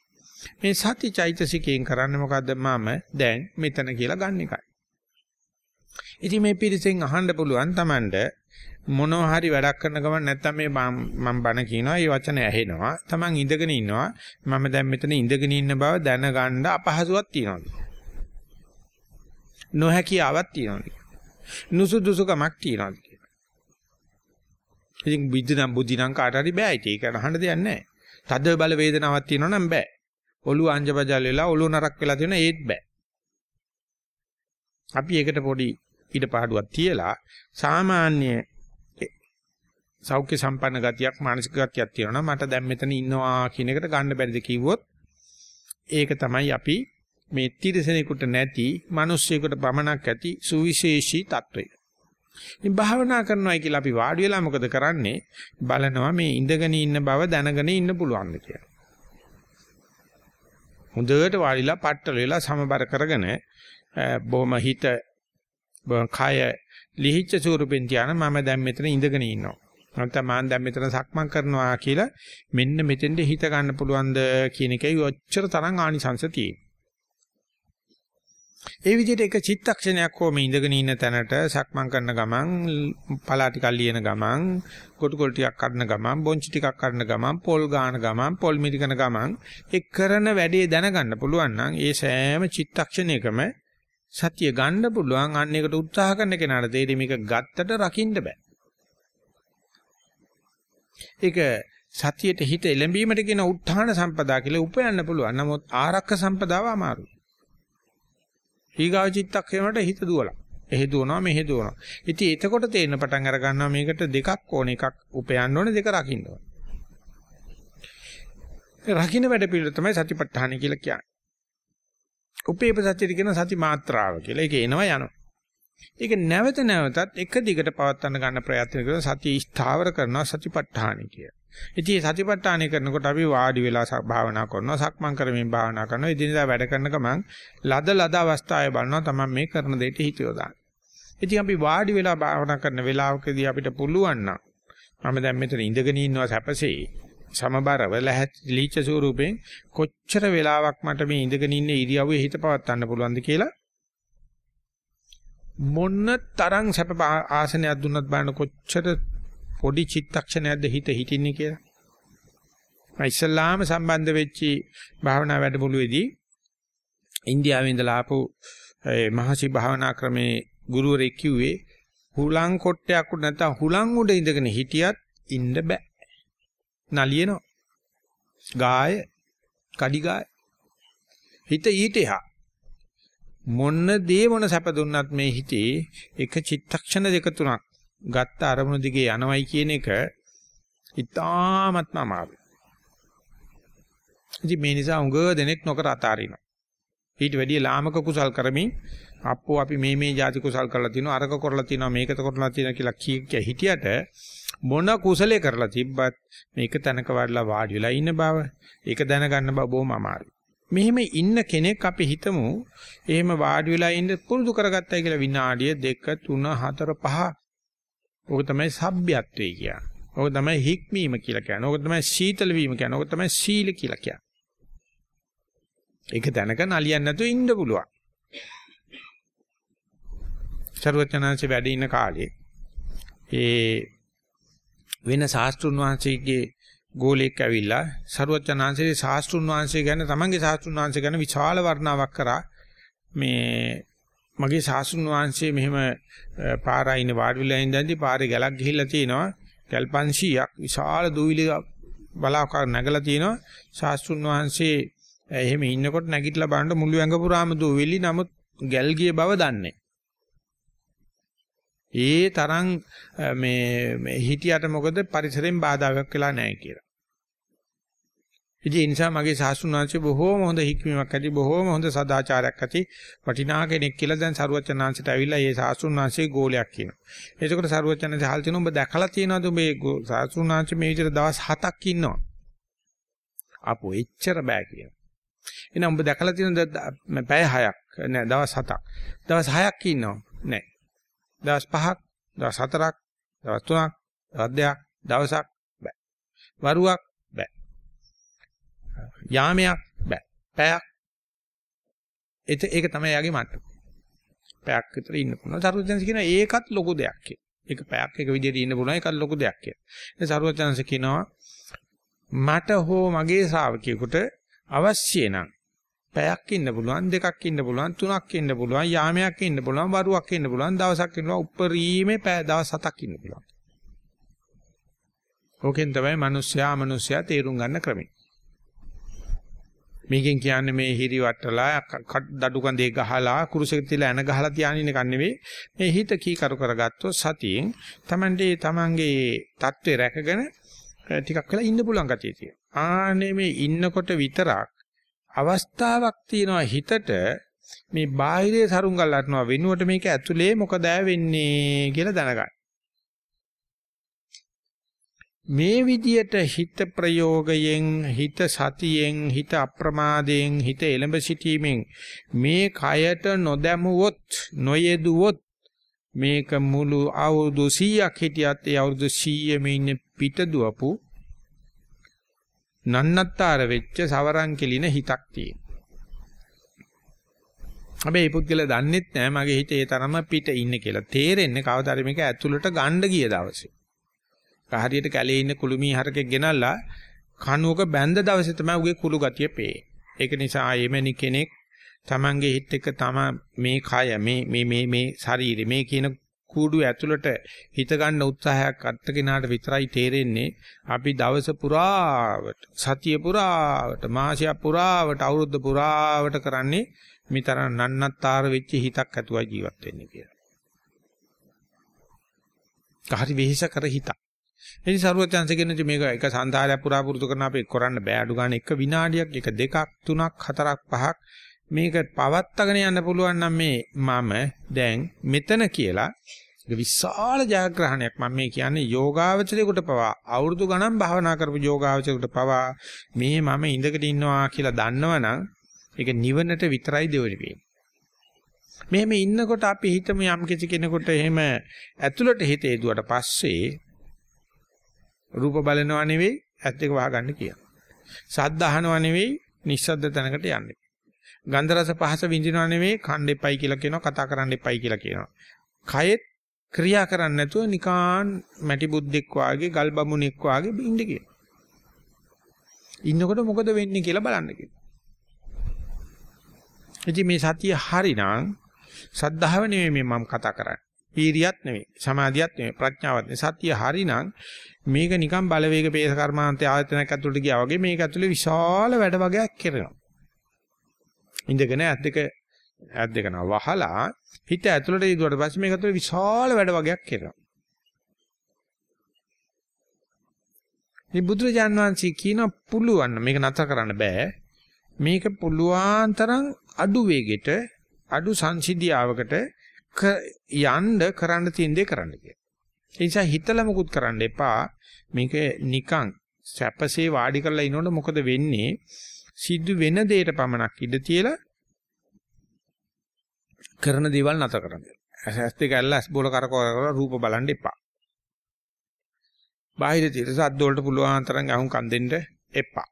මේ සති චෛතසිකයෙන් කරන්නේ මොකද්ද? මම දැන් මෙතන කියලා ගන්න එකයි. ඉතින් මේ පිරිසෙන් අහන්න පුළුවන් Tamanට මොනවා හරි වැඩක් කරන ගමන් නැත්තම් මේ මම බණ කියනවා ඒ වචන ඇහෙනවා. Taman ඉඳගෙන ඉන්නවා. මම දැන් මෙතන ඉඳගෙන ඉන්න බව දැනගන්න අපහසුයක් තියෙනවද නොහැකියාවක් තියෙනවද නුසුදුසුකමක් තියෙනවද ඉතින් බුද්ධිනම් බුද්ධිනම් කාට හරි බෑ. ඒක අහන්න දෙයක් නැහැ. තද බල වේදනාවක් තියෙනවා නම් බෑ. ඔළුව අංජබජල් වෙලා ඔළුව නරක් වෙලා තියෙන ඒත් බෑ. අපි ඒකට පොඩි ඊටපාඩුවක් තියලා සාමාන්‍ය සෞඛ්‍ය සම්පන්න ගතියක් මානසික ගතියක් තියෙනවා මට දැන් මෙතන ඉන්නවා කියන එකට ගන්න බැරිද කිව්වොත් ඒක තමයි අපි මේ තිරසනෙකුට නැති මිනිස්සෙකුට පමණක් ඇති සුවිශේෂී తত্ত্বය. ඉතින් භාවනා කරනවා කියලා අපි වාඩි වෙලා මොකද කරන්නේ? බලනවා මේ ඉඳගෙන ඉන්න බව දැනගෙන ඉන්න පුළුවන්ද කියලා. හොඳට වාඩිලා පట్టල වෙලා සමබර කරගෙන බොහොම හිත කය ලිහිච්ඡ ස්වරූපෙන් තියාන මම දැන් මෙතන ඉඳගෙන ඉන්නවා. නැත්නම් මම දැන් මෙතන සක්මන් කරනවා කියලා මෙන්න මෙතෙන්ද හිත ගන්න පුළුවන්ද කියන එකයි ඔච්චර තරම් ආනිසංශ තියෙන්නේ. ඒ විදිහට එක චිත්තක්ෂණයක් හෝ මේ ඉඳගෙන ඉන්න තැනට සක්මන් කරන ගමන් පලා ටිකක් ලියන ගමන් කොටුකොල් ටිකක් කඩන ගමන් බොංචි ටිකක් කඩන ගමන් පොල් ගාන ගමන් පොල් මිරිකන ගමන් ඒ කරන වැඩේ දැනගන්න පුළුවන් නම් ඒ සෑම චිත්තක්ෂණයකම සතිය ගන්න පුළුවන් අන්න එකට උත්සාහ කරන කෙනාට තේරෙයි මේක ගත්තට රකින්න බෑ. ඒක සතියට හිත එළඹීමට කියන උත්හාන සම්පදා කියලා උපයන්න පුළුවන්. නමුත් ආරක්ක සම්පදාව අමාරුයි. ඊගාව චිත්තක්ෂණයට හිත දුවලා. එහෙ දුවනවා මෙහෙ දුවනවා. ඉතින් එතකොට තේරෙන පටන් අර ගන්නවා මේකට දෙකක් ඕන එකක් උපයන්න ඕනේ දෙක රකින්න ඕනේ. රකින්න වැඩ පිළිවෙල තමයි සතිපට්ඨාන කියලා කියන්නේ. උපේප සත්‍යද කියන සති මාත්‍රාව කියලා. ඒක එනවා යනවා. ඒක නැවත නැවතත් එක දිගට පවත්වන්න ගන්න ප්‍රයත්න කරන සතිය ස්ථාවර කරනවා සතිපට්ඨාන කිය. ඉතින් සතිපට්ඨානය කරනකොට අපි වාඩි වෙලා භාවනා කරනවා සක්මන් කරමින් භාවනා කරනවා ඉදිනදා වැඩ කරන ගමන් ලද ලද අවස්ථාවේ බලනවා තමයි මේ කරන දෙයට හිත යොදාන්න. ඉතින් අපි වාඩි වෙලා භාවනා කරන වෙලාවකදී අපිට පුළුවන් නම් මම දැන් මෙතන ඉඳගෙන ඉන්නවා සැපසේ සමබරව ලැහැත්ලීච ස්වරූපෙන් කොච්චර වෙලාවක් මට මේ ඉඳගෙන ඉන්න ඉරියව්වේ හිත පවත්වන්න පුළුවන්ද කියලා මොන්න තරම් සැප ආසනයක් දුන්නත් බලන්න කොච්චර පොඩි චිත්තක්ෂණයක්ද හිත හිටින්නේ කියලා. මම ඉස්ලාම සම්බන්ධ වෙච්චි භාවනා වැඩමුළුවේදී ඉන්දියාවේ ඉඳලා ආපු ඒ මහසි භාවනා ක්‍රමේ ගුරුවරයෙක් කිව්වේ හුලං කොට්ටයක් උඩ නැත්නම් හුලං උඩ ඉඳගෙන හිටියත් ඉන්න බෑ. නලියනවා. ගාය, කඩි ගාය. හිත ඊට එහා. මොන්න දේ මොන සැප දුන්නත් මේ හිතේ එක චිත්තක්ෂණ දෙක තුනක් ගත්ත අරමුණු දිගේ යනවයි කියන එක ඉතාමත්ම අමාරුයි. ඉතින් මේ නිසා උඟ දෙනෙක් නොකර අතාරිනවා. ඊට වැඩිය ලාමක කුසල් කරමින් අප්පෝ අපි මේ මේ ಜಾති කුසල් කරලා තිනවා අරක කරලා තිනවා මේකත කරලා තිනවා කියලා කී කිය හිටියට මොන කුසලයේ කරලා තිබ්බත් මේක තැනක වඩලා වාඩි වෙලා ඉන්න බව ඒක දැනගන්න බව බොහොම අමාරුයි. මෙහෙම ඉන්න කෙනෙක් අපි හිතමු එහෙම වාඩි වෙලා ඉන්න පුරුදු කරගත්තයි කියලා විනාඩිය 2 3 4 5 ඕක තමයි සભ્યත්වේ කියන්නේ. ඕක තමයි හික්මීම කියලා කියන්නේ. ඕක තමයි සීතල වීම කියන්නේ. ඕක තමයි සීල කියලා කියන්නේ. ඒක දැනක නලියන්න නැතුව ඉන්න පුළුවන්. චරවචනාංශේ වැඩ ඉන්න කාලේ ඒ වෙන ශාස්ත්‍රුන් වහන්සේගේ ගෝලෙක් ඇවිල්ලා සරුවචනාංශේ ශාස්ත්‍රුන් වහන්සේ ගැන තමන්ගේ ශාස්ත්‍රුන් වහන්සේ ගැන විශාල වර්ණාවක් කරා මේ මගේ ශාස්ත්‍රුන් වහන්සේ මෙහෙම පාරයින වාඩි වෙලා ඉඳන්දි පාරේ ගැලක් ගිහිල්ලා තිනවා කැල් 500ක් විශාල දූවිලි බලාකාර නැගලා තිනවා ශාස්ත්‍රුන් වහන්සේ එහෙම ඉන්නකොට නැගිටලා බලනකොට මුළු ඇඟ පුරාම දූවිලි. නමුත් ගැල් ගිය බව දන්නේ. ඒ තරම් මේ හිටියට මොකද පරිසරයෙන් බාධාවක් වෙලා නැහැ කියලා. ඉතින් ඒ නිසා මගේ සාස්ෘණාංශය බොහෝම හොඳ හික්මීමක් ඇති බොහෝම හොඳ සදාචාරයක් ඇති වටිනා කෙනෙක් කියලා දැන් සරුවචනාංශයට ඇවිල්ලා ඒ සාස්ෘණාංශයේ ගෝලයක් කියනවා. එතකොට සරුවචනාංශය හල් තිනු ඔබ දැකලා තියෙනවද මේ සාස්ෘණාංශ මේ විදිහට දවස් 7ක් ඉන්නවා. අපෝ එච්චර බෑ කියන. එහෙනම් ඔබ දැකලා තියෙනද පැය 6ක් නෑ දවස් 7ක්. දවස් 6ක් ඉන්නවා. නෑ. දවස් 5ක්, දවස් 4ක්, දවස් 3ක්, දවස් 2ක්, දවසක් බෑ. වරුවක් බෑ. යාමයක් බෑ. පැයක්. ඒක ඒක තමයි යාගේ මට්ටම. පැයක් විතර ඉන්න පුළුවන්. සරුවචන්ස කියන ඒකත් ලොකු දෙයක් කියලා. ඒක පැයක් එක විදිහට ඉන්න පුළුවන් ඒකත් ලොකු දෙයක් කියලා. ඒ සරුවචන්ස කියනවා මට හෝ මගේ ශ්‍රාවකයෙකුට අවශ්‍ය නම් පැයක් ඉන්න පුළුවන් දෙකක් ඉන්න පුළුවන් තුනක් ඉන්න පුළුවන් යාමයක් ඉන්න පුළුවන් වරුවක් ඉන්න පුළුවන් දවසක් ඉන්න පුළුවන් උප්පරීමේ පැය දවස් හතක් ඉන්න පුළුවන්. ඕකෙන් තමයි මිනිස්සයා මිනිස්සයා තේරුම් ගන්න ක්‍රමය. මේකෙන් කියන්නේ මේ හිරි වට්ටලා දඩු කඳේ ගහලා කුරුසෙක තියලා එන ගහලා තියානින එක නෙවෙයි මේ හිත කීකරු කරගත්තොත් සතියෙන් Tamande Tamange தત્ත්වය රැකගෙන ටිකක් වෙලා ඉන්න පුළුවන් ගතිය තියෙනවා. ආනේ මේ ඉන්නකොට විතරක් අවස්ථාවක් තියෙනවා හිතට මේ බාහිරේ සරුංගල් අටනවා වෙනුවට මේක ඇතුලේ මොකද වෙන්නේ කියලා දැනගන්න. මේ විදියට හිත ප්‍රයෝගයෙන් හිත සතියෙන් හිත අප්‍රමාදයෙන් හිත එළඹ සිටීමෙන් මේ කයට නොදැමුවොත් නොයෙදුවොත් මේක මුළු අවුරුදු 100ක් හිටියත් ඒ අවුරුදු 100 මේ ඉන්නේ පිට දුවපු නන්නත්තර වෙච්ච සවරන් කෙලින හිතක් තියෙනවා. හැබැයි මේ පුද්ගලයා දන්නෙත් නෑ මගේ හිතේ ඒ තරම පිට ඉන්නේ කියලා. තේරෙන්නේ කවදාද මේක ඇතුළට ගන්න ගිය දවසේ. හරියට කැලේ ඉන්න කුළුමී හරකෙක් ගෙනල්ලා කණුවක බැඳ දවසේ තමයි උගේ කුළු ගතිය පේන්නේ. ඒක නිසා එමෙනි කෙනෙක් Tamange හිත එක තම මේ කය මේ මේ මේ මේ ශරීරය මේ කියන කූඩු ඇතුළට හිත ගන්න උත්සාහයක් අත්ත කෙනාට විතරයි තේරෙන්නේ අපි දවස පුරාවට සතිය පුරාවට මාසය පුරාවට අවුරුද්ද පුරාවට කරන්නේ මේ තරම් නන්නත්තර වෙච්ච හිතක් ඇතුවයි ජීවත් වෙන්නේ කියලා. කාරි වෙහිස කර හිත. එනි සරුවචාන්ස කියන්නේ මේක එක සංසාරයක් පුරා පුරුදු කරන අපි කරන්න බෑ අඩු ගන්න එක විනාඩියක් එක දෙකක් තුනක් හතරක් පහක් මේක පවත්තගෙන යන්න පුළුවන් නම් මේ මම දැන් මෙතන කියලා ඒක විශාල ජයග්‍රහණයක් මම මේ කියන්නේ යෝගාවචරයකට පවා අවුරුදු ගණන් භාවනා කරපු යෝගාවචරයකට පවා මේ මම ඉඳගෙන ඉන්නවා කියලා දන්නවනම් ඒක නිවනට විතරයි දෙවෙනි වෙන්නේ. මෙහෙම ඉන්නකොට අපි හිතමු යම් කිසි කෙනෙකුට එහෙම ඇතුළට හිත එදුවට පස්සේ රූප බලනවා නෙවෙයි ඇත් දෙක වහගන්න කියනවා. සද්ද අහනවා නෙවෙයි නිස්සද්ද තැනකට යන්නේ. ගන්ධ රස පහස විඳිනවා නෙවෙයි කන්න එපයි කියලා කියනවා කතා කරන්න එපයි කියලා කියනවා. කයෙත් ක්‍රියා කරන්නේ නැතුව නිකාන් මැටි බුද්දෙක් වාගේ ගල් බමුණෙක් වාගේ ඉන්න කියන. ඉන්නකොට මොකද වෙන්නේ කියලා බලන්න කියන. ඉතින් මේ සතිය හරිනම් සද්ධාව නෙමෙයි මේ මම කතා කරන්නේ. පීරියත් නෙමෙයි. සමාධියත් නෙමෙයි. ප්‍රඥාවත් නෙමෙයි. සතිය හරිනම් මේක නිකන් බලවේග පේස කර්මාන්තයේ ආයතනයක් ඇතුළට ගියා වගේ මේක ඇතුළේ විශාල වැඩ වගයක් කරනවා. ඉඳගෙන ඇත් දෙක ඇත් දෙක නා වහලා හිත ඇතුළට ඉදුවට පස්සේ මේක ඇතුළේ විශාල වැඩ වගයක් කරනවා. මේ බුදුරජාන් වහන්සේ කියන පුළුවන් මේක නතර කරන්න බෑ. මේක පුළුවන් තරම් අඩු වේගෙට අඩු සංසිද්ධියාවකට යන්න කරන්න තියෙන දේ කරන්න කියලා. ඒ නිසා හිතලා මුකුත් කරන්න එපා. මේක නිකන් සැපසේ වාඩි කරලා ඉනොත් මොකද වෙන්නේ? සිද්ධ වෙන දෙයට පමණක් ඉඳ තියලා කරන දේවල් නතර කරන්න. ඇස් දෙක ඇල්ල ඇස් බෝල කරකව රූප බලන්න එපා. බාහිර තියෙන සද්ද වලට පුළුවන් තරම් අහුන් කන් දෙන්න එපා.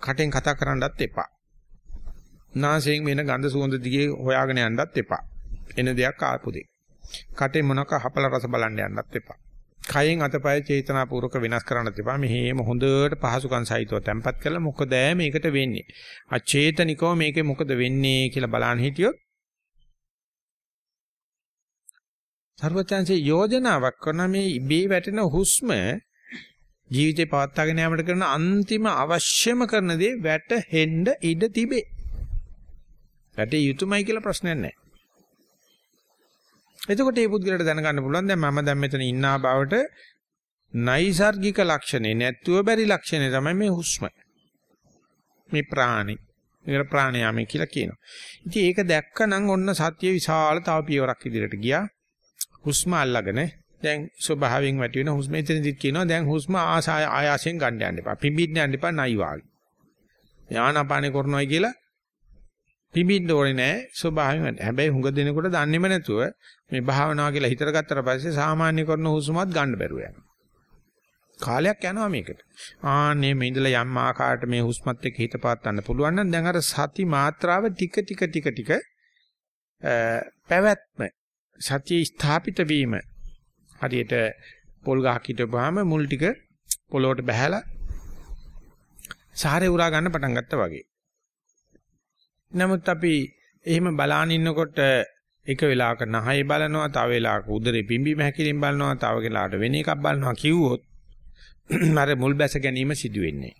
කටෙන් කතා කරන්නත් එපා. නාසයෙන් වෙන ගඳ සුවඳ දිගේ හොයාගෙන යන්නත් එපා. එන දෙයක් ආපු දෙයක්. කටේ මොනක හපල රස බලන්න යන්නත් එපා. කයෙන් අතපය චේතනාපූර්වක වෙනස් කරන්නත් එපා. මෙහෙම හොඳට පහසුකම් සහිතව තැම්පත් කරලා මොකද මේකට වෙන්නේ? අචේතනිකව මේකේ මොකද වෙන්නේ කියලා බලන්න හිටියොත් සර්වචන්සේ යෝජනාවක් කරන මේ ඉබේ වැටෙන හුස්ම ජීවිතේ පවත්වාගෙන යාමට කරන අන්තිම අවශ්‍යම කරන දේ වැටෙන්න ඉඩ තිබේ. වැටේ යුතුයමයි කියලා ප්‍රශ්නයක් නැහැ. එතකොට මේ පුද්ගලයාට දැනගන්න පුළුවන් දැන් මම දැන් මෙතන ඉන්නා බවට නයිසાર્ගික ලක්ෂණේ නැත්තුව බැරි ලක්ෂණේ තමයි මේ හුස්ම. මේ ප්‍රාණි. ඒකට ප්‍රාණයාමයි කියලා කියනවා. ඉතින් ඒක දැක්කනම් ඔන්න සත්‍ය විශාල තව පියවරක් ඉදිරියට ගියා. හුස්ම අල්ලගෙන දැන් ස්වභාවයෙන් වැටි වෙන හුස්ම එතනදිත් කියනවා දැන් හුස්ම ආසාය ආයාසයෙන් ගන්න යන්න එපා. පිඹින්න යන්න එපා නයි වාගේ. යානාපානේ කරනවායි කියලා පිඹින්න ඕනේ නැහැ ස්වභාවයෙන්. හැබැයි හුඟ දෙනකොට දන්නේම නැතුව මේ භාවනාව කියලා හිතර ගත්තට පස්සේ සාමාන්‍ය කරන හුස්මත් ගන්න බැරුව යනවා. කාලයක් යනවා මේකට. ආන්නේ මේ ඉඳලා යම් ආකාරයට මේ හුස්මත් එක්ක හිත පාත්තන්න පුළුවන් නම් දැන් අර සති මාත්‍රාව ටික ටික ටික ටික පැවැත්ම සතිය ස්ථාපිත වීම හරියට පොල් ගහක් හිටපුවාම මුල් ටික පොළොවට බහැලා සාරේ උරා ගන්න පටන් ගත්තා වගේ. නමුත් අපි එහෙම බලාන ඉන්නකොට එක වෙලාවක නහය බලනවා, තව වෙලාවක උදරේ පිම්බීම හැකිලින් බලනවා, තව වෙලාවකට වෙන එකක් බලනවා කිව්වොත් *clears throat* අර මුල් බැස ගැනීම සිදු වෙන්නේ.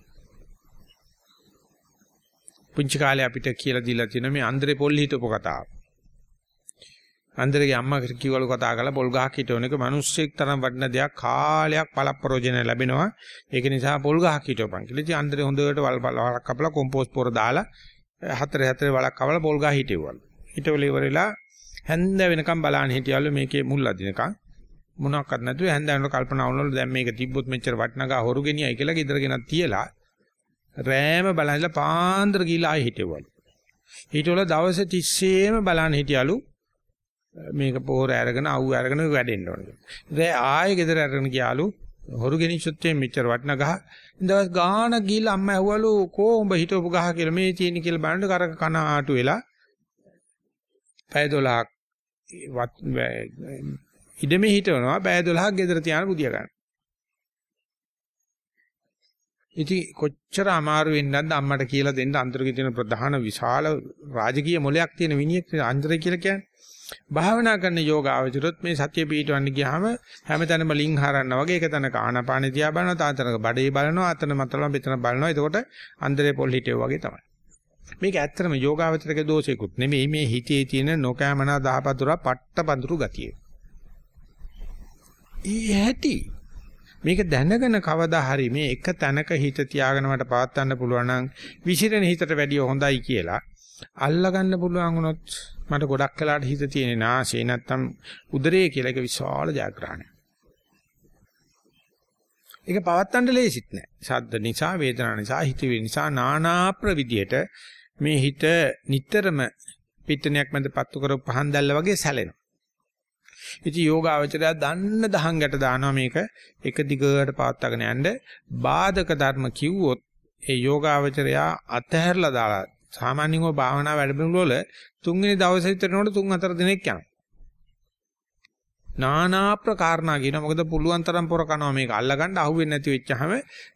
පුංචි කාලේ අපිට කියලා දීලා තියෙන මේ අන්දරේ පොල් හිටපු කතාව. අන්දරගේ අම්මා කිව්වලු කතා කරලා පොල් ගහක් හිටවන එක මිනිස්සෙක් තරම් වටින දෙයක් කාලයක් පළප්‍රෝජන ලැබෙනවා. ඒක නිසා පොල් ගහක් හිටවපන් කියලා. ඉතින් අන්දරේ හොඳට වල් වලක් කපලා කොම්පෝස්ට් පොර දාලා හතරේ හතරේ වලක් කවලා පොල් ගහ හිටෙව්වලු. හිටවල ඉවරලා හැන්ද වෙනකම් බලන්න හිටියලු මේකේ මුල් අදිනකම් මොනවාක්වත් නැතුව හැන්ද වෙනකොට කල්පනා වුණලු දැන් මේක තිබ්බොත් මෙච්චර වටිනකා හොරු ගෙනියයි කියලා ගෙදර ගෙනත් තියලා රෑම බලන්නලා පාන්දර ගිහලා ආයෙ හිටෙව්වලු. හිටවල දවස් 30ෙම බලන්න හිටියලු මේක පොහොර අරගෙන අවු අරගෙන වැඩෙන්න ඕනේ. ඉතින් ආයෙ ගෙදර අරගෙන ගියාලු හොරු ගෙනිච්චොත් මෙච්චර වටන ගහ. දවස් ගාන ගිහලා අම්මා ඇහුවලු කෝ උඹ හිටවපු ගහ කියලා මේ තියෙන කියලා බලන්න කරක කන ආටු වෙලා පැය 12ක් ඉඩමේ හිටවනවා පැය 12ක් ගෙදර තියාන බුදියා ගන්න. ඉතින් කොච්චර අමාරු වෙන්නද අම්මට කියලා දෙන්න අන්තරගේ තියෙන ප්‍රධාන විශාල රාජකීය මොලයක් තියෙන විනියෙක් අන්තරය කියලා කියන්නේ. භාවනා කරන යෝග ආවචරොත් මේ සතිය පිටවන්න ගියාම හැමතැනම ලින් හරන්නා වගේ එක තැනක ආනාපානෙ තියා බලනවා තාතනක බඩේ බලනවා අතන මතලම මෙතන බලනවා. එතකොට අන්දරේ පොල් හිටියෝ වගේ තමයි. මේක ඇත්තටම යෝගාවචරක දෝෂයකුත් නෙමෙයි. මේ හිතේ තියෙන නොකෑමනා දහපතුරා පට්ටපඳුරු ගතිය. ඊහැටි මේක දැනගෙන කවදා හරි මේ එක තැනක හිත තියාගෙන මට පවත්වන්න පුළුවන් නම් විසිරෙන හිතට වැඩිය හොඳයි කියලා අල්ලගන්න පුළුවන් වුණොත් මට ගොඩක් කලකට හිත තියෙන නාසය නැත්තම් උදරයේ කියලා එක විශාල ජයග්‍රහණයක්. ඒක පවත්තන්න ලේසිත් නෑ. ශබ්ද නිසා, වේදනා නිසා, හිතවිලි නිසා නානා ප්‍රවිධියට මේ හිත නිතරම පිටණයක් මැද පත්තු කරපු පහන් දැල්ල වගේ සැලෙනවා. ඉතින් යෝගාවචරය දන්න දහංගට දානවා මේක එක දිගට පවත්වාගෙන යන්න බාධක ධර්ම කිව්වොත් ඒ යෝගාවචරය අතහැරලා දාලා සාමාන්‍යව භාවනා වැඩමුළු වල තුන්වෙනි දවසේ විතරනකොට තුන් හතර දිනක් යනවා. නානා ප්‍රකාරණා කියන මොකද පුළුවන් තරම් පොර කනවා මේක අල්ලගන්න අහුවෙන්නේ නැති වෙච්චාම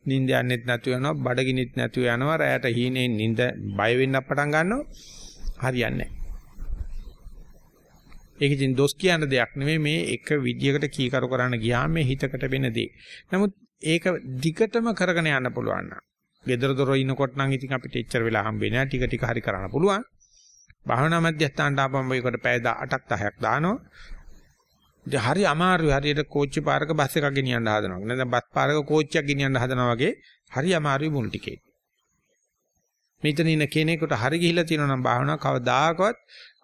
නිින්ද යන්නෙත් නැතු වෙනවා බඩගිනිත් නැතු වෙනවා රැයට හීනෙන් නිින්ද බය වෙන්න පටන් ගන්නවා හරියන්නේ ඒක ඉතින් දොස් කියන දෙයක් නෙමෙයි මේ එක විදියකට කීකරු කරන්න ගියාම මේ හිතකට වෙන දේ. නමුත් ඒක දිගටම කරගෙන යන්න පුළුවන් නම්. Gedara doro ඉනකොට නම් ඉතින් අපිට එච්චර වෙලා හම්බෙන්නේ නැහැ. ටික ටික හරි කරන්න පුළුවන්. භාවනා මධ්‍යස්ථානට ආපම ඒකට පැය 8ක් 10ක් දානවා. ඉතින් හරි අමාරුයි හරියට කෝච්චි පාරක බස් එකක් ගෙනියන්න හදනවා. නැත්නම් බස් පාරක කෝච්චියක් ගෙනියන්න හදනවා වගේ හරි අමාරුයි මුල් ටිකේ. මෙතන ඉන්න කෙනෙකුට හරි ගිහිලා තියෙනවා නම් භාවනාව කවදාකවත්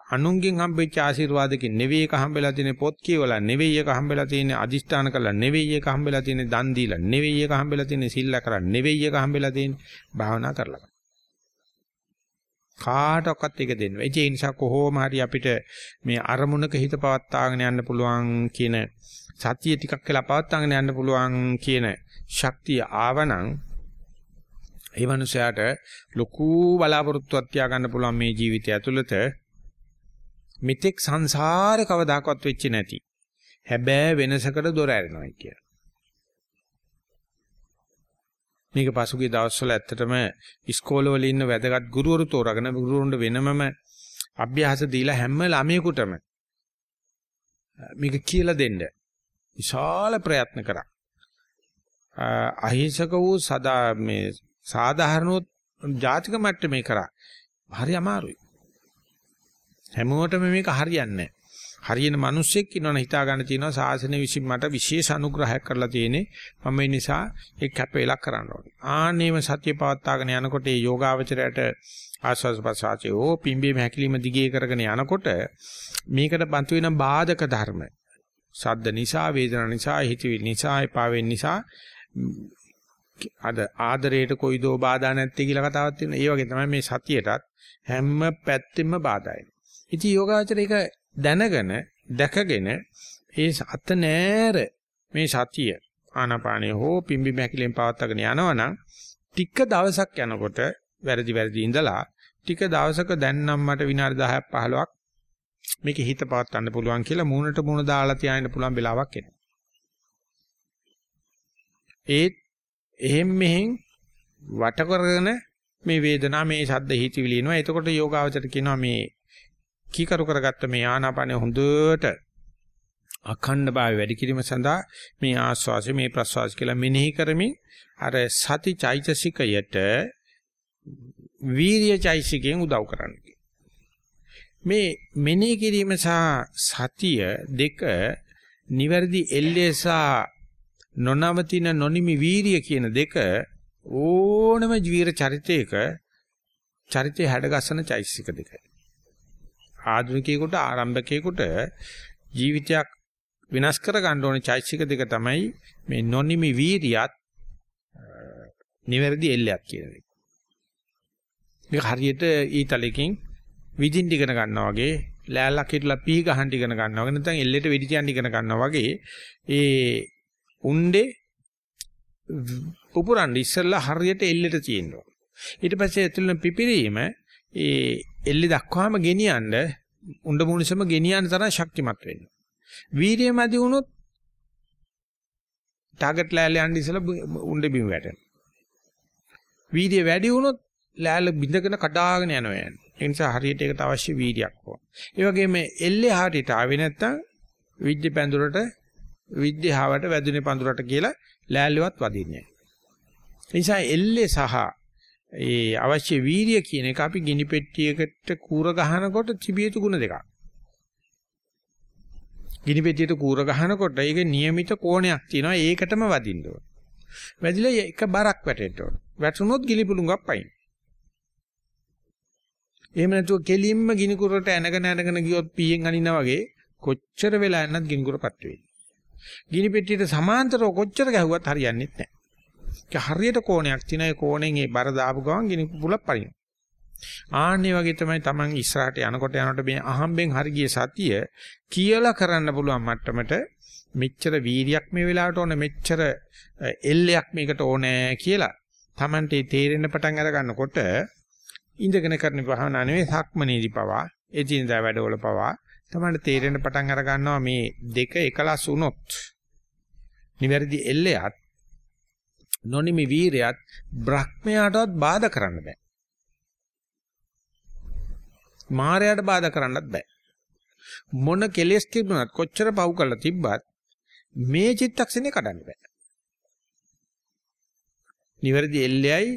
අනුන්ගෙන් හම්බෙච්ච ආශිර්වාදකින් නෙවෙයි එක හම්බෙලා තියෙන්නේ පොත් කියවලා නෙවෙයි එක හම්බෙලා තියෙන්නේ අදිෂ්ඨාන කරලා නෙවෙයි එක හම්බෙලා තියෙන්නේ දන් දීලා නෙවෙයි එක හම්බෙලා තියෙන්නේ සිල්ල කරලා නෙවෙයි එක හම්බෙලා තියෙන්නේ භාවනා කරලා. කාටවත් ඒක දෙන්න. ඒ නිසා කොහොම හරි අපිට මේ අරමුණක හිත පවත්වාගෙන යන්න පුළුවන් කියන සතිය ටිකක් වෙලා පවත්වාගෙන යන්න පුළුවන් කියන ශක්තිය ආවනම් ඒ මනුස්සයාට ලොකු බලාපොරොත්තුවක් තියාගන්න පුළුවන් මේ ජීවිතය ඇතුළත මෙතෙක් සංසාරේ කවදාකවත් වෙච්ච නැති හැබැයි වෙනසකට දොර ඇරෙනවා කියලා. මේක පසුගිය දවස්වල ඇත්තටම ඉස්කෝලවල ඉන්න වැදගත් ගුරුවරු තෝරාගෙන ගුරුවරුන්ට වෙනමම අභ්‍යාස දීලා හැම ළමයෙකුටම මේක කියලා දෙන්න විශාල ප්‍රයත්න කරා. අහිංසක වූ සදා මේ සාධාරණව ජාතික මට්ටමේ කරා. හරි අමාරුයි. හැමෝටම මේක හරියන්නේ නැහැ. හරියන මිනිස්සෙක් ඉන්නවනේ හිතා ගන්න තියෙනවා සාසනය විසින් මට විශේෂ අනුග්‍රහයක් කරලා තියෙන්නේ මම ඒ නිසා ඒක කැපෙලා කරන්න ඕනේ. ආන්නේම සත්‍ය පවත්වාගෙන යනකොට මේ යෝගාවචරයට ආස්වාද ප්‍රසආචේ ඕ පිම්බීම හැකිලිම දිගේ කරගෙන යනකොට මේකට බඳු වෙන බාධක ධර්ම සද්ද නිසා වේදනා නිසා හිතවිලි නිසා එපා වෙන්න නිසා අද ආදරයට කොයිදෝ බාධා නැත්තේ කියලා කතාවක් තියෙනවා. ඒ වගේ තමයි මේ සතියටත් හැම පැත්තෙම බාධායි. ඉතින් යෝගාචර ඒක දැනගෙන දැකගෙන ඒ අත නෑර මේ සතිය ආනාපානිය හෝ පිම්බි මහැකිලෙන් පවත්වාගෙන යනවනම් ටික දවසක් යනකොට වැරදි වැරදි ඉඳලා ටික දවසක දැන් නම් මට විනාඩි 10ක් 15ක් මේක හිත පවත්වන්න පුළුවන් කියලා මූණට මූණ දාලා තියාගෙන පුළුවන් වෙලාවක් එනවා. ඒත් එහෙම් මෙහෙන් වට කරගෙන මේ වේදනාව මේ ශබ්ද හිතවිලි එනවා. එතකොට යෝගාවචර කියනවා මේ කීකරු කරගත්ත මේ ආනාපානය හොඳට අඛණ්ඩ භාවය වැඩි කිරීම සඳහා මේ ආස්වාසය මේ ප්‍රස්වාස කියලා මෙනෙහි කරමින් අර සති චෛතසිකයට වීර්ය චෛතසිකයෙන් උදව් කරන්නේ. මේ මෙනෙහි කිරීම සහ සතිය දෙක නිවැරදි එල්ලේ සහ නොනවතින නොනිමි වීර්ය කියන දෙක ඕනම ජීවිත චරිතයක චරිතය හැඩගස්සන චෛතසික දෙකයි. ආධුනිකයෙකුට ආරම්භකයෙකුට ජීවිතයක් විනාශ කර ගන්න ඕනේ චෛතසික දෙක තමයි මේ නොනිමි වීරියත් නිවැරදි එල්ලයක් කියන එක. මේක හරියට ඊතලෙකින් විදින් ඉගෙන ගන්නවා වගේ ලෑල්ලක් හිටලා පී ගහන් ඉගෙන ගන්නවා වගේ නැත්නම් එල්ලෙට වෙඩි තියන් ඉගෙන ගන්නවා වගේ ඒ උණ්ඩේ පුපුරන් ඉස්සෙල්ලා හරියට එල්ලෙට තියෙනවා. ඊට පස්සේ ඇතුළේ පිපිරීම ඒ එල්ලි දක්වාම ගෙනියන්න උණ්ඩ මුනිසම ගෙනියන්න තරම් ශක්තිමත් වෙන්න. වීර්යය මැදි වුණොත් ටාගට් ලෑල්ල යන්න ඉස්සලා උණ්ඩ බිම වැටෙනවා. වීර්යය වැඩි වුණොත් ලෑල්ල බිඳගෙන කඩාගෙන යනවා යන්නේ. ඒ නිසා හරියට ඒකට අවශ්‍ය වීර්යයක් ඕන. ඒ වගේම එල්ලේ හරියට ආවේ නැත්තම් විද්‍ය පැඳුරට විද්‍යාවට වැදුනේ පඳුරට කියලා ලෑල්ලවත් වදින්නේ නැහැ. ඒ නිසා එල්ලේ සහ ඒ අවශ්‍ය වීරිය කියන එක අපි ගිනි පෙට්ටියකට කූර ගහනකොට තිබිය යුතු ගුණ දෙකක්. ගිනි පෙට්ටියට කූර ගහනකොට ඒක નિયમિત කෝණයක් තියෙනවා ඒකටම වදින්න ඕන. වැදිලා එක බරක් වැටෙන්න ඕන. වැටුනොත් ගිනි පුළඟක් පයින්. එහෙම නැතුව කෙලින්ම ගිනි කුරට ඇනගෙන ඇනගෙන ගියොත් පීයෙන් අනිනා වගේ කොච්චර වෙලා යනත් ගිනි කුරපත් වෙයි. ගිනි පෙට්ටියට සමාන්තරව කොච්චර ගැහුවත් හරියන්නේ නැහැ. ඒක හරියට කෝණයක් තියෙන ඒ කෝණයෙන් ඒ බර දාපු ගමන් ගිනි පුලක් පරිණු. ආන්නේ වගේ තමයි Taman ඉස්සරහට යනකොට යනකොට මේ අහම්බෙන් හරි ගිය සතිය කියලා කරන්න පුළුවන් මට්ටමට මෙච්චර වීරියක් මේ වෙලාවට ඕන මෙච්චර එල්ලයක් මේකට ඕනේ කියලා Tamante තේරෙන්න පටන් අර ගන්නකොට ඉඳගෙන කරන භාවනා නෙවෙයි සක්මනේදී පවා එදිනදා වැඩවල පවා තමයි තේරෙන්න පටන් අර ගන්නවා මේ දෙක එකලස් වුණොත් නිවැරදි එල්ලයක් නොනිමි වීරයත් බ්‍රහ්මයාටවත් බාධා කරන්න බෑ. මායයට බාධා කරන්නත් බෑ. මොන කෙලෙස් තිබුණත් කොච්චර පව් කරලා තිබ්බත් මේ චිත්තක්ෂණේ කඩන්න බෑ. නිවැරදි එල්ලෙයි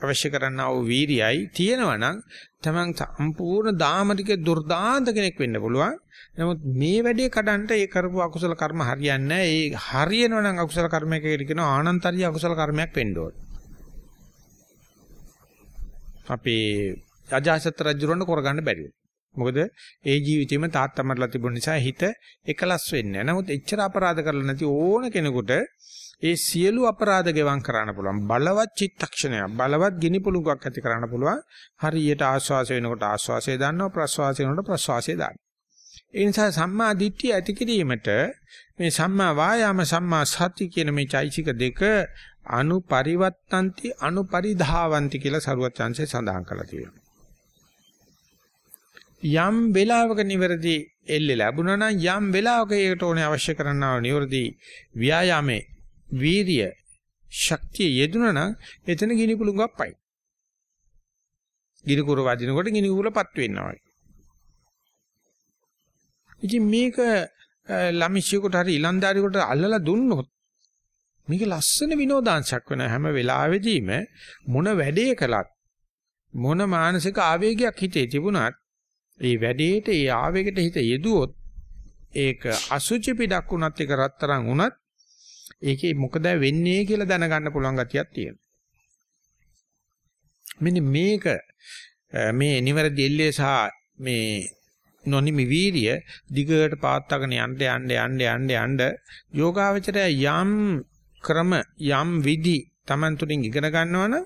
අවශ්‍ය කරන්නා වූ වීරියයි තියෙනවා නම් තමන් සම්පූර්ණ දාමරික දුර්දාන්ත කෙනෙක් වෙන්න පුළුවන්. නමුත් මේ වැඩේ කඩන්න ඒ කරපු අකුසල කර්ම හරියන්නේ නැහැ. ඒ හරියනවා නම් අකුසල කර්මයක කියන ආනන්තරිය අකුසල කර්මයක් වෙන්න ඕන. අපේ අජාසත් රජුරණ කරගන්න බැරි මොකද ඒ ජීවිතේම තාත්තා මරලා තිබුණ නිසා හිත එකලස් වෙන්නේ නැහැ. නමුත් එච්චර අපරාධ කරලා නැති ඕන කෙනෙකුට ඒ සියලු අපරාධ ගෙවම් කරන්න පුළුවන්. බලවත් චිත්තක්ෂණයක්, බලවත් ගිනි පුළඟක් ඇති කරන්න පුළුවන්. හරියට ආස්වාසය වෙනකොට ආස්වාසය දාන්නවා, ප්‍රස්වාසය වෙනකොට ප්‍රස්වාසය දාන්නවා. ඒ නිසා සම්මා දිට්ඨිය ඇති කිරීමට මේ සම්මා වායාම සම්මා සති කියන මේ චෛසික දෙක අනුපරිවත්තන්ති අනුපරිධාවಂತಿ කියලා සරුවත් chance සඳහන් කරලා තියෙනවා. යම් වෙලාවක නිවැරදි එල්ල ලැබුණා නම් යම් වෙලාවක ඒකට ඕනේ අවශ්‍ය කරනා නිවැරදි ව්‍යායාමේ වීරිය ශක්තිය යෙදුණා නම් එතන ගිනි කුළුඟක් පයි. ගිනි කුර වදිනකොට ගිනි කුලපත් වෙනවා වගේ. ඉතින් මේක ළමිෂියෙකුට හරි ඉලන්දාරියෙකුට අල්ලලා දුන්නොත් මේක ලස්සන විනෝදාංශයක් වෙන හැම වෙලාවෙදීම මොන වැඩේ කළත් මොන මානසික ආවේගයක් හිතේ තිබුණත් ඒ වැඩේට ඒ ආවේගයට හිත යෙදුවොත් ඒක අසුචි පිටක් වුණත් ඒක රත්තරන් වුණත් ඒකේ මොකද වෙන්නේ කියලා දැනගන්න පුළුවන් ගතියක් තියෙනවා. මෙන්න මේක මේ නිවැරදි එල්ලේ සහ මේ නොනිමි වීරිය දිගට පාත්තගෙන යන්න යන්න යන්න යන්න යන්න යෝගාවචරය යම් ක්‍රම යම් විදි Taman තුලින් ඉගෙන ගන්නවනම්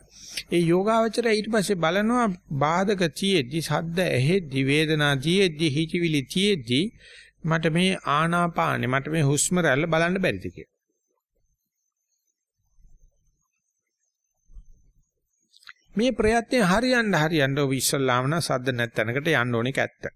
ඒ යෝගාවචරය ඊට පස්සේ බලනවා බාධක තියෙද්දි සද්ද ඇහෙද්දි වේදනා තියෙද්දි හිතවිලි තියෙද්දි මට මේ ආනාපානෙ මට මේ හුස්ම රැල්ල බලන්න බැරිද කියලා. මේ ප්‍රයත්නය හරියන්න හරියන්න ඔබ ඉස්සල්ලාම නම් සද්ද නැත්ැනකට යන්න ඕනේ කැත්ත.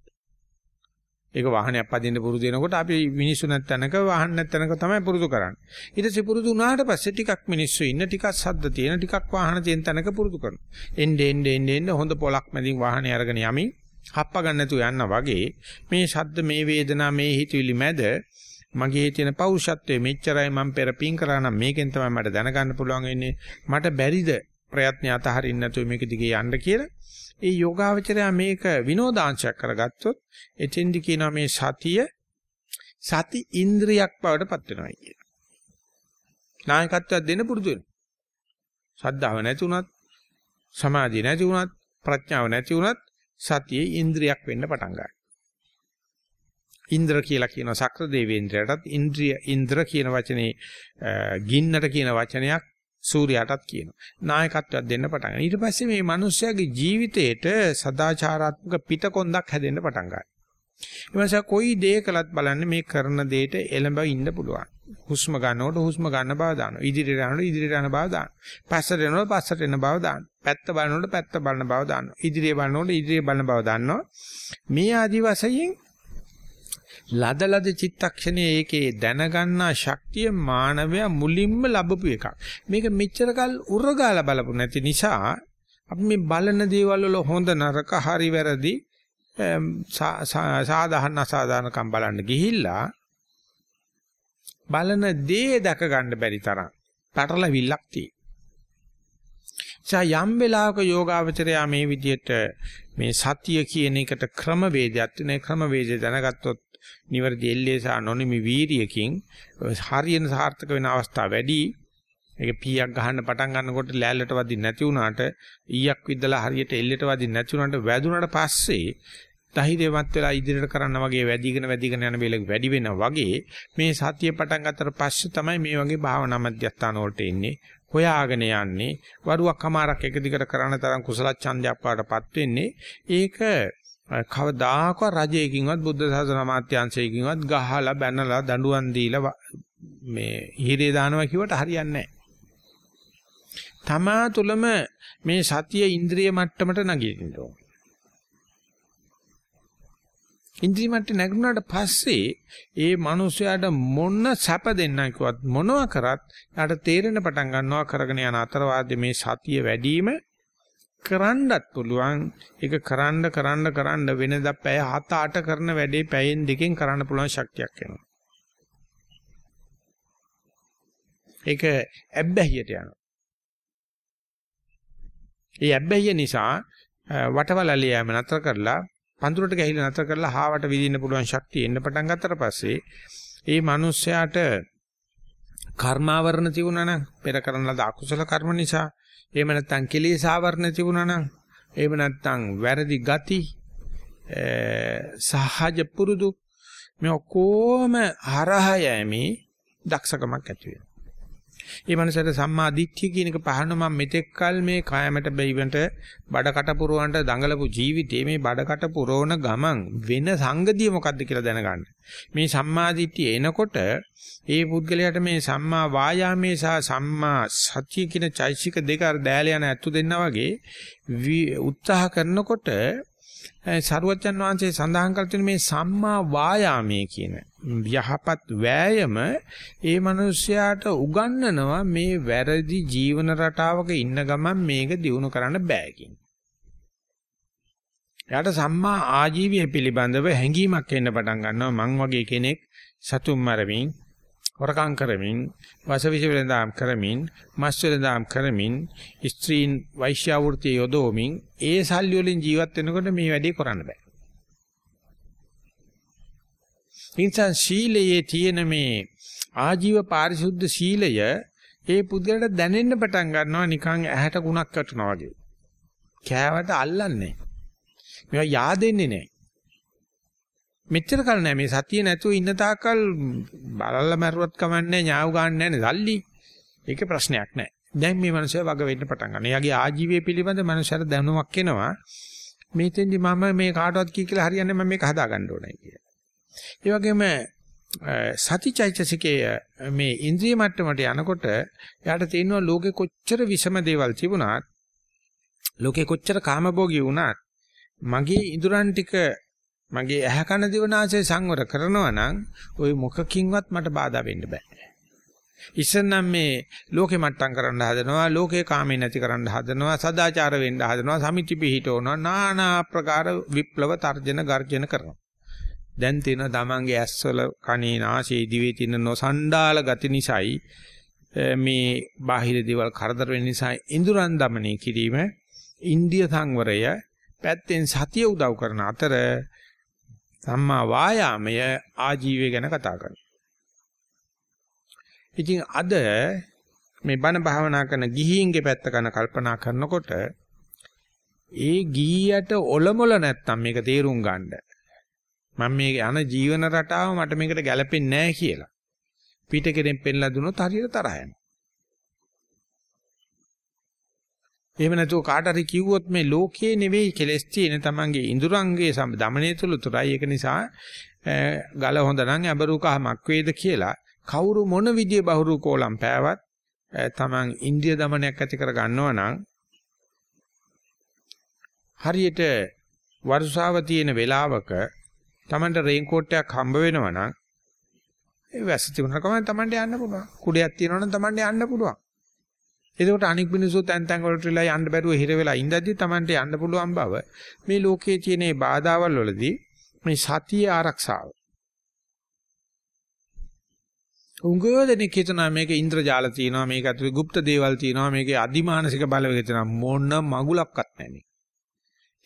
ඒක වාහනයක් පදින්න පුරුදු වෙනකොට අපි මිනිස්සු නැත්ැනක වාහන නැත්ැනක තමයි පුරුදු කරන්නේ. ඊට පස්සේ පුරුදු වුණාට පස්සේ ටිකක් මිනිස්සු ඉන්න ටිකක් සද්ද තියෙන ටිකක් වාහන තියෙන තැනක පුරුදු කරනවා. එන්න එන්න එන්න එන්න හොඳ පොලක් මැදින් වාහනේ අරගෙන යමින් හප්ප ගන්න නැතුව යන්න වගේ මේ ශබ්ද මේ වේදනා මේ හිතවිලි මැද මගේ තියෙන පෞරුෂත්වයේ මෙච්චරයි මම පෙර පින් කරා නම් මේකෙන් තමයි මට දැනගන්න පුළුවන් වෙන්නේ මට බැරිද ප්‍රයත්න අතහරින්න නැතුව මේක දිගේ යන්න කියලා ඒ යෝගාවචරය මේක විනෝදාංශයක් කරගත්තොත් එතෙන්දි කියනවා මේ සතිය සති ඉන්ද්‍රියක් බවට පත් වෙනවා කියන. නායකත්වයක් දෙන්න පුරුදු වෙනවා. ශ්‍රද්ධාව නැති වුණත් සමාධිය නැති වුණත් ප්‍රඥාව නැති වුණත් සතියේ ඉන්ද්‍රියක් වෙන්න පටන් ගන්නවා. ඉන්ද්‍ර කියලා කියන සක්‍ර දේවේන්ද්‍රයටත් ඉන්ද්‍රිය ඉන්ද්‍ර කියන වචනේ ගින්නට කියන වචනයක් සූර්යාටත් කියනවා. නායකත්වයක් දෙන්න පටන් ගන්නවා. ඊට පස්සේ මේ මිනිස්යාගේ ජීවිතේට සදාචාරාත්මක පිටකොන්දක් හැදෙන්න පටන් ගන්නවා. ඊමණසා කොයි දේ කළත් බලන්න මේ කරන දෙයට එළඹ ඉන්න පුළුවන්. හුස්ම ගන්නකොට හුස්ම ගන්න බව දානවා. ඉදිරියට යනකොට ඉදිරියට යන බව දානවා. පස්සට යනකොට පස්සට එන බව දානවා. පැත්ත බලනකොට පැත්ත බලන බව දානවා. ඉදිරිය බලනකොට ඉදිරිය බලන බව දානවා. මේ ආදි වශයෙන් ලදලද චිත්තක්ෂණයේ ඒකේ දැනගන්නා ශක්තිය මානවයා මුලින්ම ලැබපු එකක්. මේක මෙච්චර කල් උරගාලා බලපු නැති නිසා අපි මේ බලන දේවල් වල හොඳ නරක හරි වැරදි සාධාරණ අසාධාරණකම් බලන්න ගිහිල්ලා බලන දේ දැක ගන්න බැරි තරම් පැටලවිල්ලක් තියෙනවා. යම් වෙලාවක යෝගාවචරයා මේ විදිහට මේ සතිය කියන එකට ක්‍රම වේදයක් තියෙන ක්‍රම වේදය දැනගත්තොත් නිවර්දි එල්ලේ සහ නොනිමි වීරියකින් හරියන සාර්ථක වෙන අවස්ථා වැඩි. ඒක පීයක් ගහන්න පටන් ගන්නකොට ලෑල්ලට වදින්න නැති වුණාට ඊයක් විද්දලා හරියට එල්ලෙට වදින්න නැති වුණාට වැදුනට පස්සේ ධෛර්යවත් වෙලා ඉදිරියට කරන්න වගේ වැඩිගෙන වැඩිගෙන යන වෙලෙක වැඩි වෙනවා වගේ මේ සතිය පටන් ගන්නතර පස්සේ තමයි මේ වගේ භාවනා මධ්‍යස්ථාන වලට එන්නේ හොයාගෙන යන්නේ වරුවක් අමාරක් එක දිගට කරන තරම් කුසල ඡන්දයක් පාටපත් වෙන්නේ ඒක කවදාකවත් රජයකින්වත් බුද්ධ ශාසන අමාත්‍යාංශයකින්වත් ගහලා බැනලා දඬුවම් දීලා මේ හිරේ දානවා කිව්වට හරියන්නේ නැහැ. තමා තුළම මේ සතිය ඉන්ද්‍රිය මට්ටමට නගින්න ඕන. ඉන්ද්‍රිය මට්ට නැගුණාට පස්සේ ඒ මිනිස්යාට මොන සැප දෙන්න කිව්වත් මොනවා කරත් යාට තේරෙන පටන් ගන්නවා කරගෙන යන අතරවාදී මේ සතිය වැඩිම කරන්නත් පුළුවන් ඒක කරන්න කරන්න කරන්න වෙනදා පැය 7-8 කරන වැඩේ පැයෙන් දෙකෙන් කරන්න පුළුවන් ශක්තියක් එනවා. ඒක ඇබ්බැහියට යනවා. ඒ ඇබ්බැහිය නිසා වටවලලිය යෑම නතර කරලා පඳුරට ගහිලා නතර කරලා හාවට විදින්න පුළුවන් ශක්තිය එන්න පටන් ගත්තට පස්සේ ඒ මිනිස්යාට කර්මාවරණ තිබුණා නම් පෙර කරන ලද අකුසල කර්ම නිසා එහෙම නැත්නම් කෙලෙසාවරණ තිබුණා නම් එහෙම නැත්නම් වැරදි ගති සහජ පුරුදු මේ ඔක්කොම හරහා යෑමේ දක්ෂකමක් ඇති වෙනවා. ඒ මනසට සම්මා දිට්ඨිය කියන එක පහන මම මෙතෙක් කල මේ කායමට බැයිවන්ට බඩකට පුරවන්ට දඟලපු ජීවිතේ මේ බඩකට පුරවන ගමන් වෙන සංගතිය මොකද්ද කියලා දැනගන්න. මේ සම්මා දිට්ඨිය එනකොට ඒ පුද්ගලයාට මේ සම්මා වායාමයේ සහ සම්මා සත්‍ය කියන චෛසික දෙක අර දෑල යන ඇත්තු දෙන්නා වගේ උත්සාහ කරනකොට සරුවච්චන් වහන්සේ සඳහන් කර තියෙන මේ සම්මා වායාමයේ කියන යහපත් වෑයම ඒ මිනිස්යාට උගන්වනවා මේ වැරදි ජීවන රටාවක ඉන්න ගමන් මේක දිනු කරන්න බෑ කියන. එයාට සම්මා ආජීවය පිළිබඳව හැඟීමක් එන්න පටන් ගන්නවා මං වගේ කෙනෙක් සතුම් මරමින් හොරකම් කරමින් වසවිස වෙලඳාම් කරමින් මස් වෙලඳාම් කරමින් ස්ත්‍රීන් වෛශ්‍යාවෘතිය යොදවමින් ඒ සල්ලි වලින් ජීවත් වෙනකොට මේ වැඩේ කරන්න බෑ. ඉන්සන් සීලයේ තියෙන මේ ආජීව පාරිශුද්ධ සීලය ඒ පුද්ගලට දැනෙන්න පටන් ගන්නවා නිකන් ඇහැට කුණක් වැටුණා වගේ. කෑවට අල්ලන්නේ. මේවා yaadෙන්නේ නැහැ. මෙච්චර කල නෑ මේ සතිය නැතුව ඉන්න තාක්කල් බලල්ලා මරුවත් කමන්නේ ඥාව ගන්න නෑනේ සල්ලි. ඒක ප්‍රශ්නයක් නෑ. දැන් මේ මනුස්සයා වග වෙන්න පටන් ගන්නවා. එයාගේ ආජීවය පිළිබඳ මනුස්සයාට දැනුමක් එනවා. මේතෙන්දි මම මේ කාටවත් කී කියලා හරියන්නේ මම මේක හදා ගන්න ඕනේ කියලා. ඒ වගේම සතිචෛතසිකයේ මේ ඉන්ද්‍රිය මට්ටමට යනකොට එයාට තේරෙනවා ලෝකේ කොච්චර විෂම දේවල් තිබුණත් ලෝකේ කොච්චර කාමභෝගී වුණත් මගේ ඉඳුරන් ටික මගේ ඇහ කන දිවනාසය සංවර කරනවා නම් ওই මොකකින්වත් මට බාධා වෙන්න බෑ. ඉස්සනම් මේ ලෝකේ මට්ටම් කරන්න හදනවා, ලෝකේ කාමේ නැති කරන්න හදනවා, සදාචාර වෙන්න හදනවා, සමිති පිහිටවනවා, নানা ආකාර විප්ලව තර්ජන ගර්ජන කරනවා. දැන් තියෙනවා තමන්ගේ ඇස්වල කනේ නාසයේ දිවේ තියෙන නොසණ්ඩාල ගති නිසායි මේ බාහිර දේවල් කරදර වෙන නිසා ඉඳුරන් দমনය කිරීම ඉන්දිය සංවරය පැත්තෙන් සතිය උදව් කරන අතර සම්මා වායාමය ආජීවය ගැන කතා කරනවා. ඉතින් අද මේ බණ භාවනා කරන ගිහින්ගේ පැත්ත ගැන කල්පනා කරනකොට ඒ ගීයට ඔලමුල නැත්තම් මේක තේරුම් ගන්න. මම මේ යන ජීවන රටාව මට මේකට ගැලපෙන්නේ නැහැ කියලා. පිට කෙරෙන් පෙන්ලා දුනොත් හරියට තරහ යනවා. එහෙම නැතුව කාට හරි කිව්වොත් මේ ලෝකයේ නෙවෙයි කෙලස් තියෙන තමන්ගේ ඉඳුරංගේ දමණය තුල තුරයි ඒක නිසා ගල හොඳ නම් ඇඹරු කහමක් වේද කියලා කවුරු මොන විදිය බහුරු කෝලම් පෑවත් තමන් ඉන්දිය දමනයක් ඇති කර ගන්නවා නම් හරියට වර්ෂාව තියෙන වෙලාවක තමන්ට රේන්කෝට් එකක් හම්බ වෙනවා නම් ඒ වැස්ස තිබුණා කම තමන්ට යන්න පුළුවන්. කුඩයක් තියෙනවා නම් තමන්ට යන්න පුළුවන්. එතකොට අනික් මිනිස්සු තැන් තැන් වලට වෙලා යන්න බැරුව හිර වෙලා ඉඳද්දි Tamanට යන්න පුළුවන් බව මේ ලෝකයේ තියෙන මේ බාධාවල් වලදී මේ සතිය ආරක්ෂාව. උංගෝදෙනෙක් හිතනවා මේක ඉන්ද්‍රජාල තියෙනවා මේක ඇතුලේ গুপ্ত දේවල් තියෙනවා මේකේ අදිමානසික බලවේග තියෙනවා මොන මගුලක්වත් නැහැ මේක.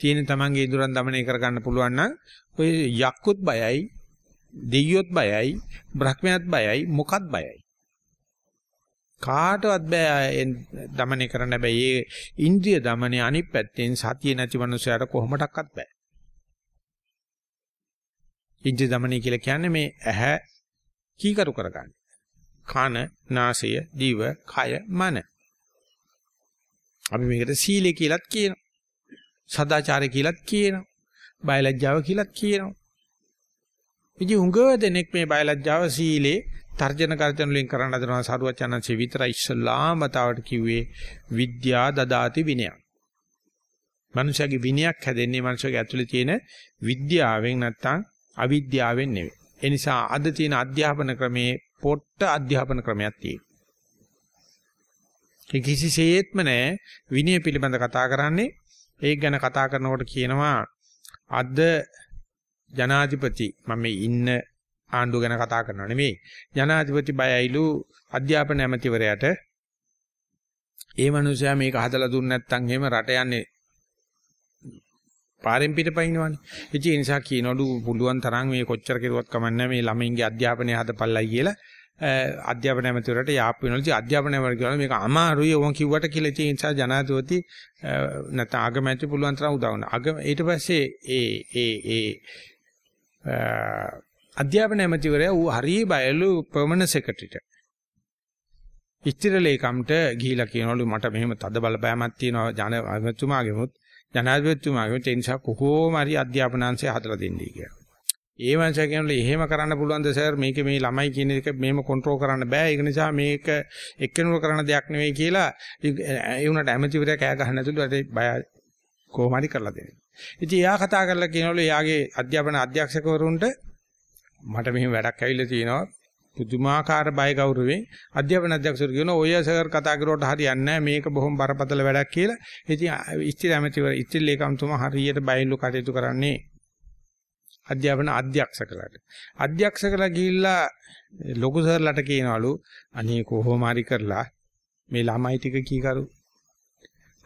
තියෙන Tamanගේ ඉදurang দমনය කරගන්න පුළුවන් නම් ඔය යක්කුත් බයයි දෙයියොත් බයයි බ්‍රහ්මයාත් බයයි මොකත් බයයි. කාටවත් බෑ දමනය කරන්න බෑ. ඒ ඉන්ද්‍රිය දමනය අනිත් පැත්තෙන් සතිය නැති මනුස්සයාට කොහොමඩක්වත් බෑ. ඉන්ද්‍රිය දමනය කියලා කියන්නේ මේ ඇහැ කීකරු කරගන්න. කන, නාසය, දිව, කය, මන. අපි මේකට සීලය කියලාත් කියනවා. සදාචාරය කියලාත් කියනවා. බයලජ්ජාව කියලාත් කියනවා. ඉතින් උංගව දෙනෙක් මේ බයලජ්ජාව සීලේ තර්ජන කරතන වලින් කරන්න හදනවා සරුවචනන්සේ විතරයි ඉස්සලාම මතාවට කිව්වේ විද්‍යා දදාති විනය. මනුෂයාගේ විනයක් හැදෙන්නේ මනුෂයාගේ ඇතුලේ තියෙන විද්‍යාවෙන් නැත්තම් අවිද්‍යාවෙන් නෙවෙයි. ඒ නිසා අද තියෙන අධ්‍යාපන ක්‍රමේ පොට්ට අධ්‍යාපන ක්‍රමයක් තියෙනවා. ඒ කිසිසේත්ම නෑ විනය පිළිබඳ කතා කරන්නේ. ඒක ගැන කතා කරනකොට කියනවා අද ජනාධිපති මම මේ ඉන්න ආණ්ඩුව ගැන කතා කරනවා නෙමෙයි. ජනාධිපති බයයිලු අධ්‍යාපන ඇමතිවරයාට ඒ මනුස්සයා මේක හදලා දුන්නේ නැත්නම් එහෙම රට යන්නේ පාරෙන් පිටපයින්නවනේ. ඉතින් ඒ නිසා කියනවලු පුළුවන් තරම් මේ කොච්චර කෙරුවත් කමන්නේ මේ ළමයින්ගේ අධ්‍යාපනය හදපල්ලයි කියලා අධ්‍යාපන ඇමතිවරට යාප් වෙනවා. ඉතින් අධ්‍යාපන ඇමතිවරට කියනවා මේක අමාරුයි ඕන් කිව්වට කියලා ඉතින් ඒ නිසා ජනාධිපති නැත්නම් ආගමැති පුළුවන් තරම් උදව් කරනවා. අග ඊට පස්සේ ඒ ඒ ඒ අධ්‍යාපන ඇමතිවරයා ඌ හරිය බයලු පර්මනන්ට් සෙක්‍රටරිට. ඉස්තිර ලේකම්ට ගිහිලා කියනවලු මට මෙහෙම තද බලපෑමක් තියෙනවා ජන ඇමතුමාගෙමුත් ජනාධිපතිතුමාගේ ඒ නිසා කොහොම හරි අධ්‍යාපනාංශය හදලා දෙන්නයි කියලා. ඒ වංශය කියනවලු එහෙම කරන්න පුළුවන්ද සර් මේක මේ ළමයි කියන එක මෙහෙම කන්ට්‍රෝල් කරන්න බෑ ඒක නිසා මේක එක්කෙනෙකුට කරන දෙයක් නෙවෙයි කියලා ඒ උනට ඇමතිවරයා කෑ ගහන්න නැතුළු අර බය කොහොම හරි කරලා දෙන්නේ. ඉතින් එයා කතා කරලා කියනවලු එයාගේ අධ්‍යාපන අධ්‍යක්ෂකවරුන්ට මට මෙහෙම වැඩක් ඇවිල්ලා තියෙනවා පුදුමාකාර බය ගෞරවයෙන් අධ්‍යාපන අධ්‍යක්ෂකරු කියන ඔය සර් කතා කරුවට හරියන්නේ නැහැ මේක බොහොම බරපතල වැඩක් කියලා. ඉතින් ඉස්තිර ඇමතිවර ඉස්තිර ලේකම්තුමා හරියට බයිලු කටයුතු කරන්නේ අධ්‍යාපන අධ්‍යක්ෂකලට. අධ්‍යක්ෂකලා ගිහිල්ලා ලොකු සර්ලට කියනවලු අනේ කොහොම හරි කරලා මේ ළමයි ටික කීකරු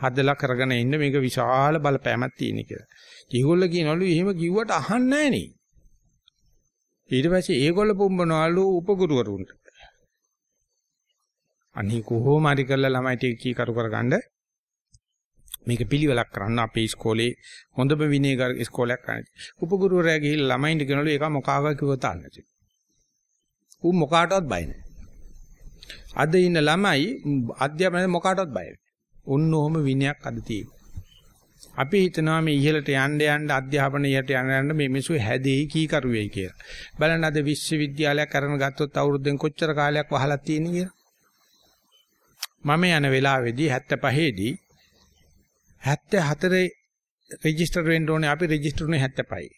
හදලා කරගෙන ඉන්න මේක විශාල බලපෑමක් තියෙන කියලා. ඒගොල්ලෝ කියනවලු එහෙම කිව්වට අහන්නේ නැහැ නේ. ඊට පස්සේ ඒගොල්ල පුම්බනවලු උපගුරුවරුන්ට. අනිහ කොහොම හරි කරලා ළමයි ටික කී කරු කරගන්න මේක පිළිවෙලක් කරන්න අපේ ඉස්කෝලේ හොඳම විනය ඉස්කෝලයක් කරන්න. උපගුරුවරයා ගිහිල්ලා ළමයින්ට කියනවලු ඒක මොකාව කිව්වොත් අහන්නද. ඌ මොකාටවත් බය නැහැ. අද ඉන්න ළමයි අධ්‍යාපනය මොකාටවත් බය නැහැ. ඔන්න ඔහම විනයක් අද තියෙනවා. අපි හිතනවා මේ ඉහළට යන්න යන්න අධ්‍යාපනයට යන්න යන්න මේ මිනිස්සු හැදෙයි කීකරු වෙයි කියලා. බලන්න අද විශ්වවිද්‍යාලයක් කරන ගත්තොත් අවුරුද්දෙන් කොච්චර කාලයක් වහලා තියෙන කියලා. මම යන වෙලාවේදී 75 දී 74 රෙජිස්ටර් වෙන්න ඕනේ අපි රෙජිස්ටර් උනේ 75.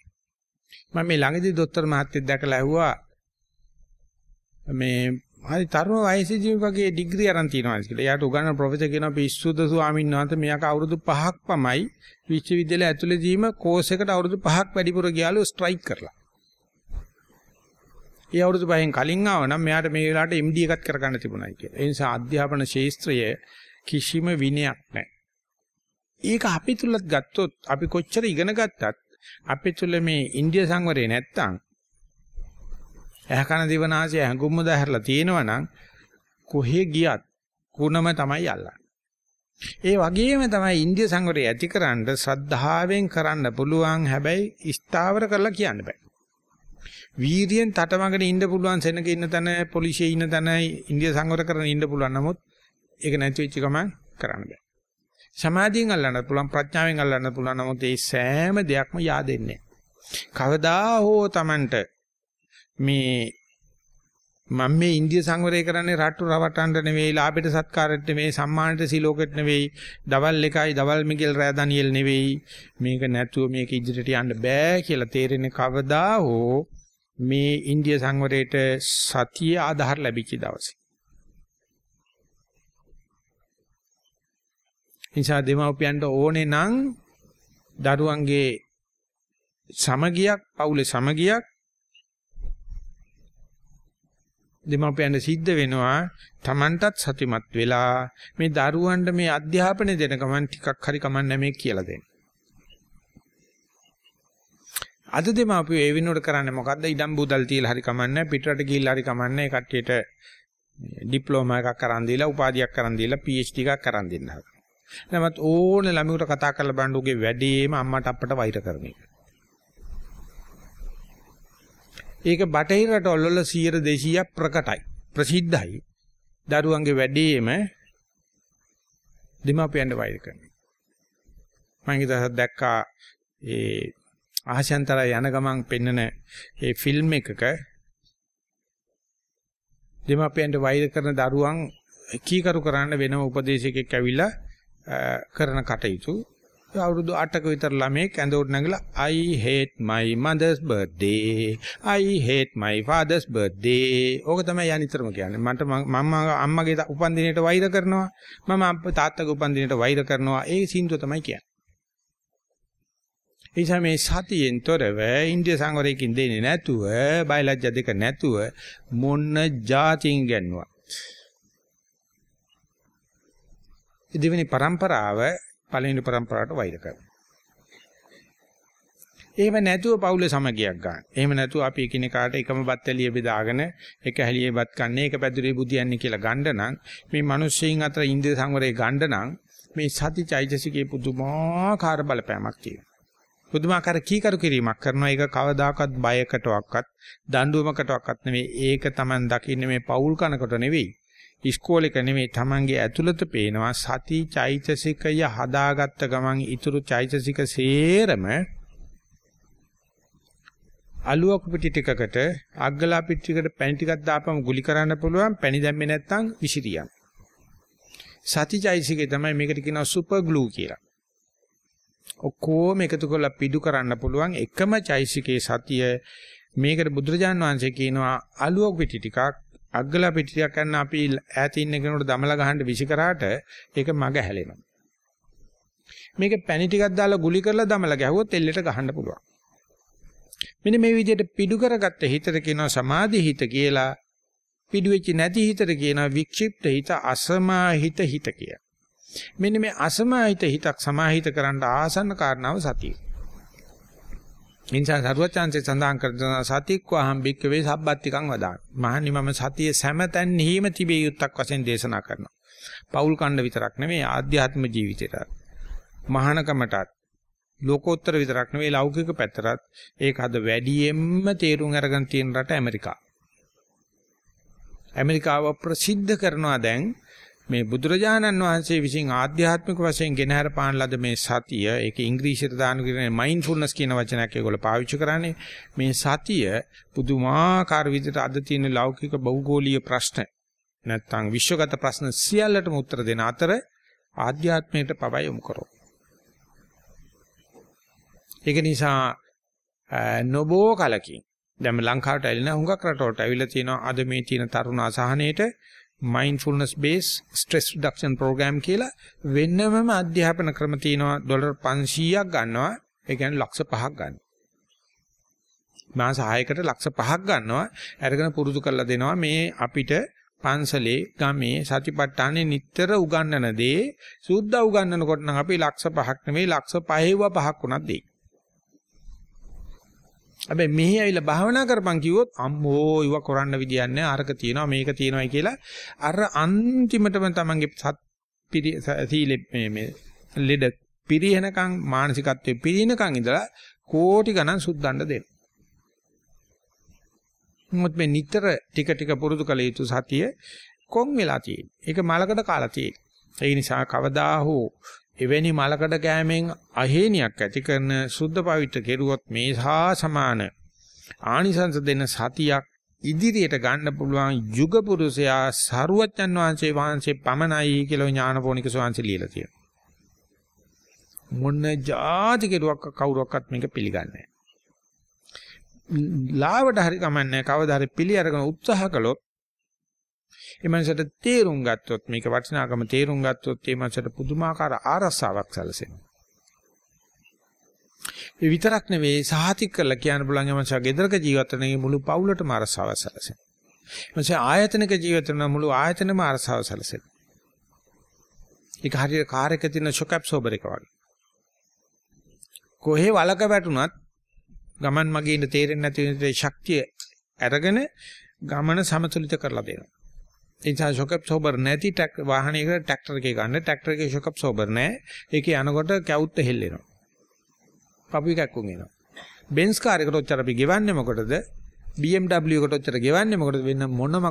මම මේ ළඟදී දොස්තර මහත්තයෙක් දැකලා ඇහුවා මේ හරි තරුණ වයසේදී වගේ ඩිග්‍රී අරන් තියනවා කියලා. එයාට උගන්වන ප්‍රොෆෙසර් කියනවා පිස්සුද ස්වාමීන් වහන්සේ මෙයාක අවුරුදු 5ක් පමයි විශ්වවිද්‍යාලය ඇතුළේදීම කෝස් එකට අවුරුදු 5ක් වැඩිපුර ගියාලු ස්ට්‍රයික් කරලා. ඒ අවුරුදු 5න් කලින් ආව නම් මෙයාට මේ වෙලාවට MD එකක් කරගන්න තිබුණයි කියලා. ඒ නිසා අධ්‍යාපන ශාස්ත්‍රය කිසිම විනයක් නැහැ. ඒක අපි තුලත් ගත්තොත් අපි කොච්චර ඉගෙන ගත්තත් අපි තුල මේ ඉන්දිය සංවරය නැත්තම් ඇහකන දිවනාසය හැඟුම්ම දැහැරලා තියෙනවනම් කොහෙ ගියත් කුණම තමයි අල්ලන්නේ. ඒ වගේම තමයි ඉන්දිය සංවරය ඇතිකරන්න ශ්‍රද්ධාවෙන් කරන්න පුළුවන් හැබැයි ස්ථාවර කරලා කියන්න බෑ. වීරියෙන් තටමඟට ඉන්න පුළුවන් සෙනග ඉන්න තැන පොලිසිය ඉන්න තැන ඉන්දිය සංවර කරන ඉන්න පුළුවන් නමුත් ඒක නැති වෙච්ච ගමන් කරන්න බෑ. සමාධියෙන් අල්ලන්න පුළුවන් ප්‍රඥාවෙන් අල්ලන්න පුළුවන් නමුත් ඒ සෑම දෙයක්ම yaadෙන්නේ කවදා හෝ Tamanට මේ මම මේ ඉන්දිය සංවරය කරන්නේ රට්ටු රවට්ටන්න නෙවෙයි ලාභයට සත්කාරයට නෙවෙයි සම්මානට සිලෝකෙට නෙවෙයි දවල් එකයි දවල් මිගෙල් රෑ දනියෙල් නෙවෙයි මේක නැතුව මේක ඉදිරියට යන්න බෑ කියලා තේරෙන්නේ කවදා හෝ මේ ඉන්දිය සංවරයට සතිය ආධාර ලැබිච්ච දවසේ. නිසා දෙමව්පියන්ට ඕනේ නම් දරුවන්ගේ සමගියක් පවුලේ සමගියක් දෙමාපියන්ට සිද්ධ වෙනවා Tamanටත් සතිමත් වෙලා මේ දරුවන්ට මේ අධ්‍යාපනය දෙන ගමන් ටිකක් හරි කමන්නේ මේ කියලා දෙන්න. අද දෙමාපියෝ ඒ විනෝඩ කරන්නේ මොකද්ද? ඉඩම් බුදල් තියලා හරි කමන්නේ පිටරට ගිහිල්ලා හරි කමන්නේ කට්ටියට ඩිප්ලෝමා එකක් කරන් දීලා උපාධියක් කරන් දීලා PhD එකක් කරන් දෙන්න හදනවා. නමුත් ඕනේ ළමයට කතා කරලා බලන්න උගේ වැඩේම අම්මට අප්පට වෛර කරන එක. ඒක බටහිර රටවල් වල 100 200ක් ප්‍රකටයි. ප්‍රසිද්ධයි. දරුවන්ගේ වැඩේම දෙමාපියන්ට වෛර කරනවා. මම ඉතහත් දැක්කා ඒ ආශයන්තර යන ගමන් පෙන්නන ඒ ෆිල්ම් එකක දෙමාපියන්ට වෛර කරන දරුවන් කීකරු කරන්න වෙනම උපදේශකෙක් ඇවිල්ලා කරන කටයුතු අවුරුදු 8ක විතර ළමෙක් ඇඳ නැගලා I hate my mother's birthday. I hate my father's birthday. ඕක තමයි යනිතරම කියන්නේ. මට මම අම්මගේ උපන්දිනයට වෛර කරනවා. මම තාත්තගේ උපන්දිනයට වෛර කරනවා. ඒ සින්දුව තමයි කියන්නේ. එනිසා මේ සතියෙන් තොරව ඉන්දිය සංවරයෙන් දෙන්නේ නැතුව බයලජ්ජා දෙක නැතුව මොන જાතින් ගන්නවා. දෙවෙනි પરම්පරාව පළවෙනි પરම්පරාවට වෛර කරනවා. එහෙම නැතුව පවුලේ සමගියක් ගන්න. එහෙම නැතුව අපි එකිනෙකාට එකම බත් ඇලිය බෙදාගෙන එක හැලියේ බත් කන්නේ එක පැදුරේ බුදියන්නේ කියලා ගන්න නම් මේ මිනිස්සුන් අතර ඉන්දිය සංවරයේ ගන්න නම් මේ සති චෛතසිකේ පුදුමාකාර බලපෑමක් තියෙනවා. පුදුමාකාර කීකරු කිරීමක් කරනවා ඒක කවදාකවත් බයකටවත් දඬුවමකටවත් නෙවෙයි ඒක Taman දකින්නේ මේ පෞල් කනකට නෙවෙයි ඉස්කෝලේක නෙමෙයි Tamange ඇතුළත පේනවා සති චෛතසිකය හදාගත්ත ගමන් ඊතුරු චෛතසික සේරම අලුවක් පිටි ටිකකට අග්ගලා පිටි ටිකට පැණි ටිකක් දාපම ගුලි කරන්න පුළුවන් පැණි දැම්මේ නැත්නම් විසිරියන් සති චෛතසිකේ තමයි මේකට කියනවා සුපර් ග්ලූ කියලා. ඔක්කොම එකතු කරලා පිටු කරන්න පුළුවන් එකම චෛතසිකේ සතිය. මේකට බුදුරජාන් වහන්සේ කියනවා අලුවක් පිටි ටිකක් අග්ගලා පිටියක් කරන අපි ඈත ඉන්න කෙනෙකුට දමලා ගහන්න විසි කරාට ඒක මග හැලෙනවා. මේක පැණි ටිකක් දාලා ගුලි කරලා දමලා ගැහුවොත් එල්ලෙට ගහන්න පුළුවන්. මෙන්න මේ විදිහට පිඩු කරගත්ත හිතට කියනවා සමාධි හිත කියලා. පිඩු වෙච්ච නැති හිතට කියනවා වික්ෂිප්ත හිත අසමාහිත හිත කියලා. මෙන්න මේ අසමාහිත හිතක් සමාහිත කරන්න ආසන්න කාරණාව සතිය. ඉන්සා සරුවචාන්සේ සඳහන් කරන සතික්වාහම් බික්කවේ සබ්බත්තිකං වදාන. මහන්නි මම සතිය සෑමතැන්හිම තිබිය යුත්තක් වශයෙන් දේශනා කරනවා. පෞල් කණ්ඩ විතරක් නෙමෙයි ආධ්‍යාත්ම ජීවිතේට. මහානකමටත් ලෝකෝත්තර විතරක් නෙවෙයි ලෞකික පැත්තටත් ඒක අද වැඩියෙන්ම තේරුම් අරගෙන තියෙන රට ඇමරිකා. ඇමරිකාව ප්‍රසිද්ධ කරනවා දැන් මේ බුදුරජාණන් වහන්සේ විසින් ආධ්‍යාත්මික වශයෙන් ගෙනහැර පාන ලද මේ සතිය ඒක ඉංග්‍රීසියට දාන කියන මයින්ඩ්ෆුල්නස් කියන වචනයක් ඒගොල්ලෝ පාවිච්චි කරන්නේ. මේ සතිය පුදුමාකාර විදිහට අද තියෙන ලෞකික භෞගෝලීය ප්‍රශ්න නැත්තම් විශ්වගත ප්‍රශ්න සියල්ලටම උත්තර දෙන අතර ආධ්‍යාත්මයට පවය යොමු කරෝ. ඒක නිසා නොබෝ කලකින්. දැන් ලංකාවට ඇවිල්ලා හුඟක් රටවලට ඇවිල්ලා තියෙනවා. අද මේ තියෙන තරුණ අසහනයේට mindfulness based stress reduction program කියලා වෙනමම අධ්‍යාපන ක්‍රම තියෙනවා ඩොලර් 500ක් ගන්නවා ඒ කියන්නේ ලක්ෂ 5ක් ගන්න. මාස 6කට ලක්ෂ 5ක් ගන්නවා අරගෙන පුරුදු කරලා දෙනවා මේ අපිට පන්සලේ ගමේ සතිපට්ඨානේ නිතර උගන්වන දේ සුද්ධ උගන්වනකොට නම් අපි ලක්ෂ 5ක් නෙමෙයි ලක්ෂ 5ව 5ක් උනත් දෙයි. හැබැයි මෙහි ඇවිල්ලා භාවනා කරපන් කිව්වොත් අම්මෝ ඉව කරන්න විදියක් නැහැ අරක තියනවා මේක තියනවායි කියලා අර අන්තිමටම තමන්ගේ සත් සීලෙ මේ මේ ලෙඩ පිරිනකම් මානසිකත්වයේ පිරිනකම් ඉඳලා කෝටි ගණන් සුද්ධන්න දෙන්න. මොකද මේ නිතර ටික ටික පුරුදු කළ යුතු සතිය කොන් වෙලා තියෙන්නේ. ඒක මලකට කාලා තියෙන්නේ. ඒ නිසා කවදා හෝ එවැනි මලකඩ කෑමෙන් අහේනියක් ඇති කරන සුද්ධ පවිත්‍ර කෙරුවොත් මේ සා සමාන ආනිසංස දෙන සතියක් ඉදිරියට ගන්න පුළුවන් යුග පුරුෂයා සරුවච්චන් වහන්සේ වහන්සේ පමණයි කියලා ඥානපෝනික සෝංශ ලියලා තියෙනවා. මොන જાති කෙරුවක් කවුරක්වත් මේක පිළිගන්නේ නැහැ. ලාවට හරි කමන්නේ කවදා හරි පිළි අරගෙන උත්සාහ කළොත් ඒ මනසට තේරුම් ගත්තොත් මේක වටිනාකම තේරුම් ගත්තොත් ඒ මනසට පුදුමාකාර ආරස්සාවක් සැලසෙනවා. ඒ විතරක් නෙවෙයි සාහිතික කරලා කියන්න පුළුවන් යමස ගෙදරක ජීවත් වෙන මුළු පවුලටම ආරස්සාවක් සැලසෙනවා. එමස ආයතනික ජීවිත වෙන මුළු ආයතනෙම ආරස්සාව සැලසෙනවා. ඒක හරියට කාර් එකේ තියෙන shock absorber එක වගේ. කොහේ වලක වැටුණත් ගමන් මගේ ඉඳ තේරෙන්නේ නැති විදිහට ශක්තිය අරගෙන ගමන සමතුලිත කරලා දෙනවා. ඒ නිසා shock absorber නැති වාහනයක ට්‍රැක්ටර් එකේ ගන්න ට්‍රැක්ටර් එකේ shock absorber නැහැ. ඒකේ යනකොට කැවුත්ත හෙල්ලෙනවා. පපුවි කැක්කුම් එනවා. බෙන්ස් කාර් එකට ඔච්චර අපි ගෙවන්නේ මොකටද? BMW එකට ඔච්චර ගෙවන්නේ මොකටද වෙන මොන මගුල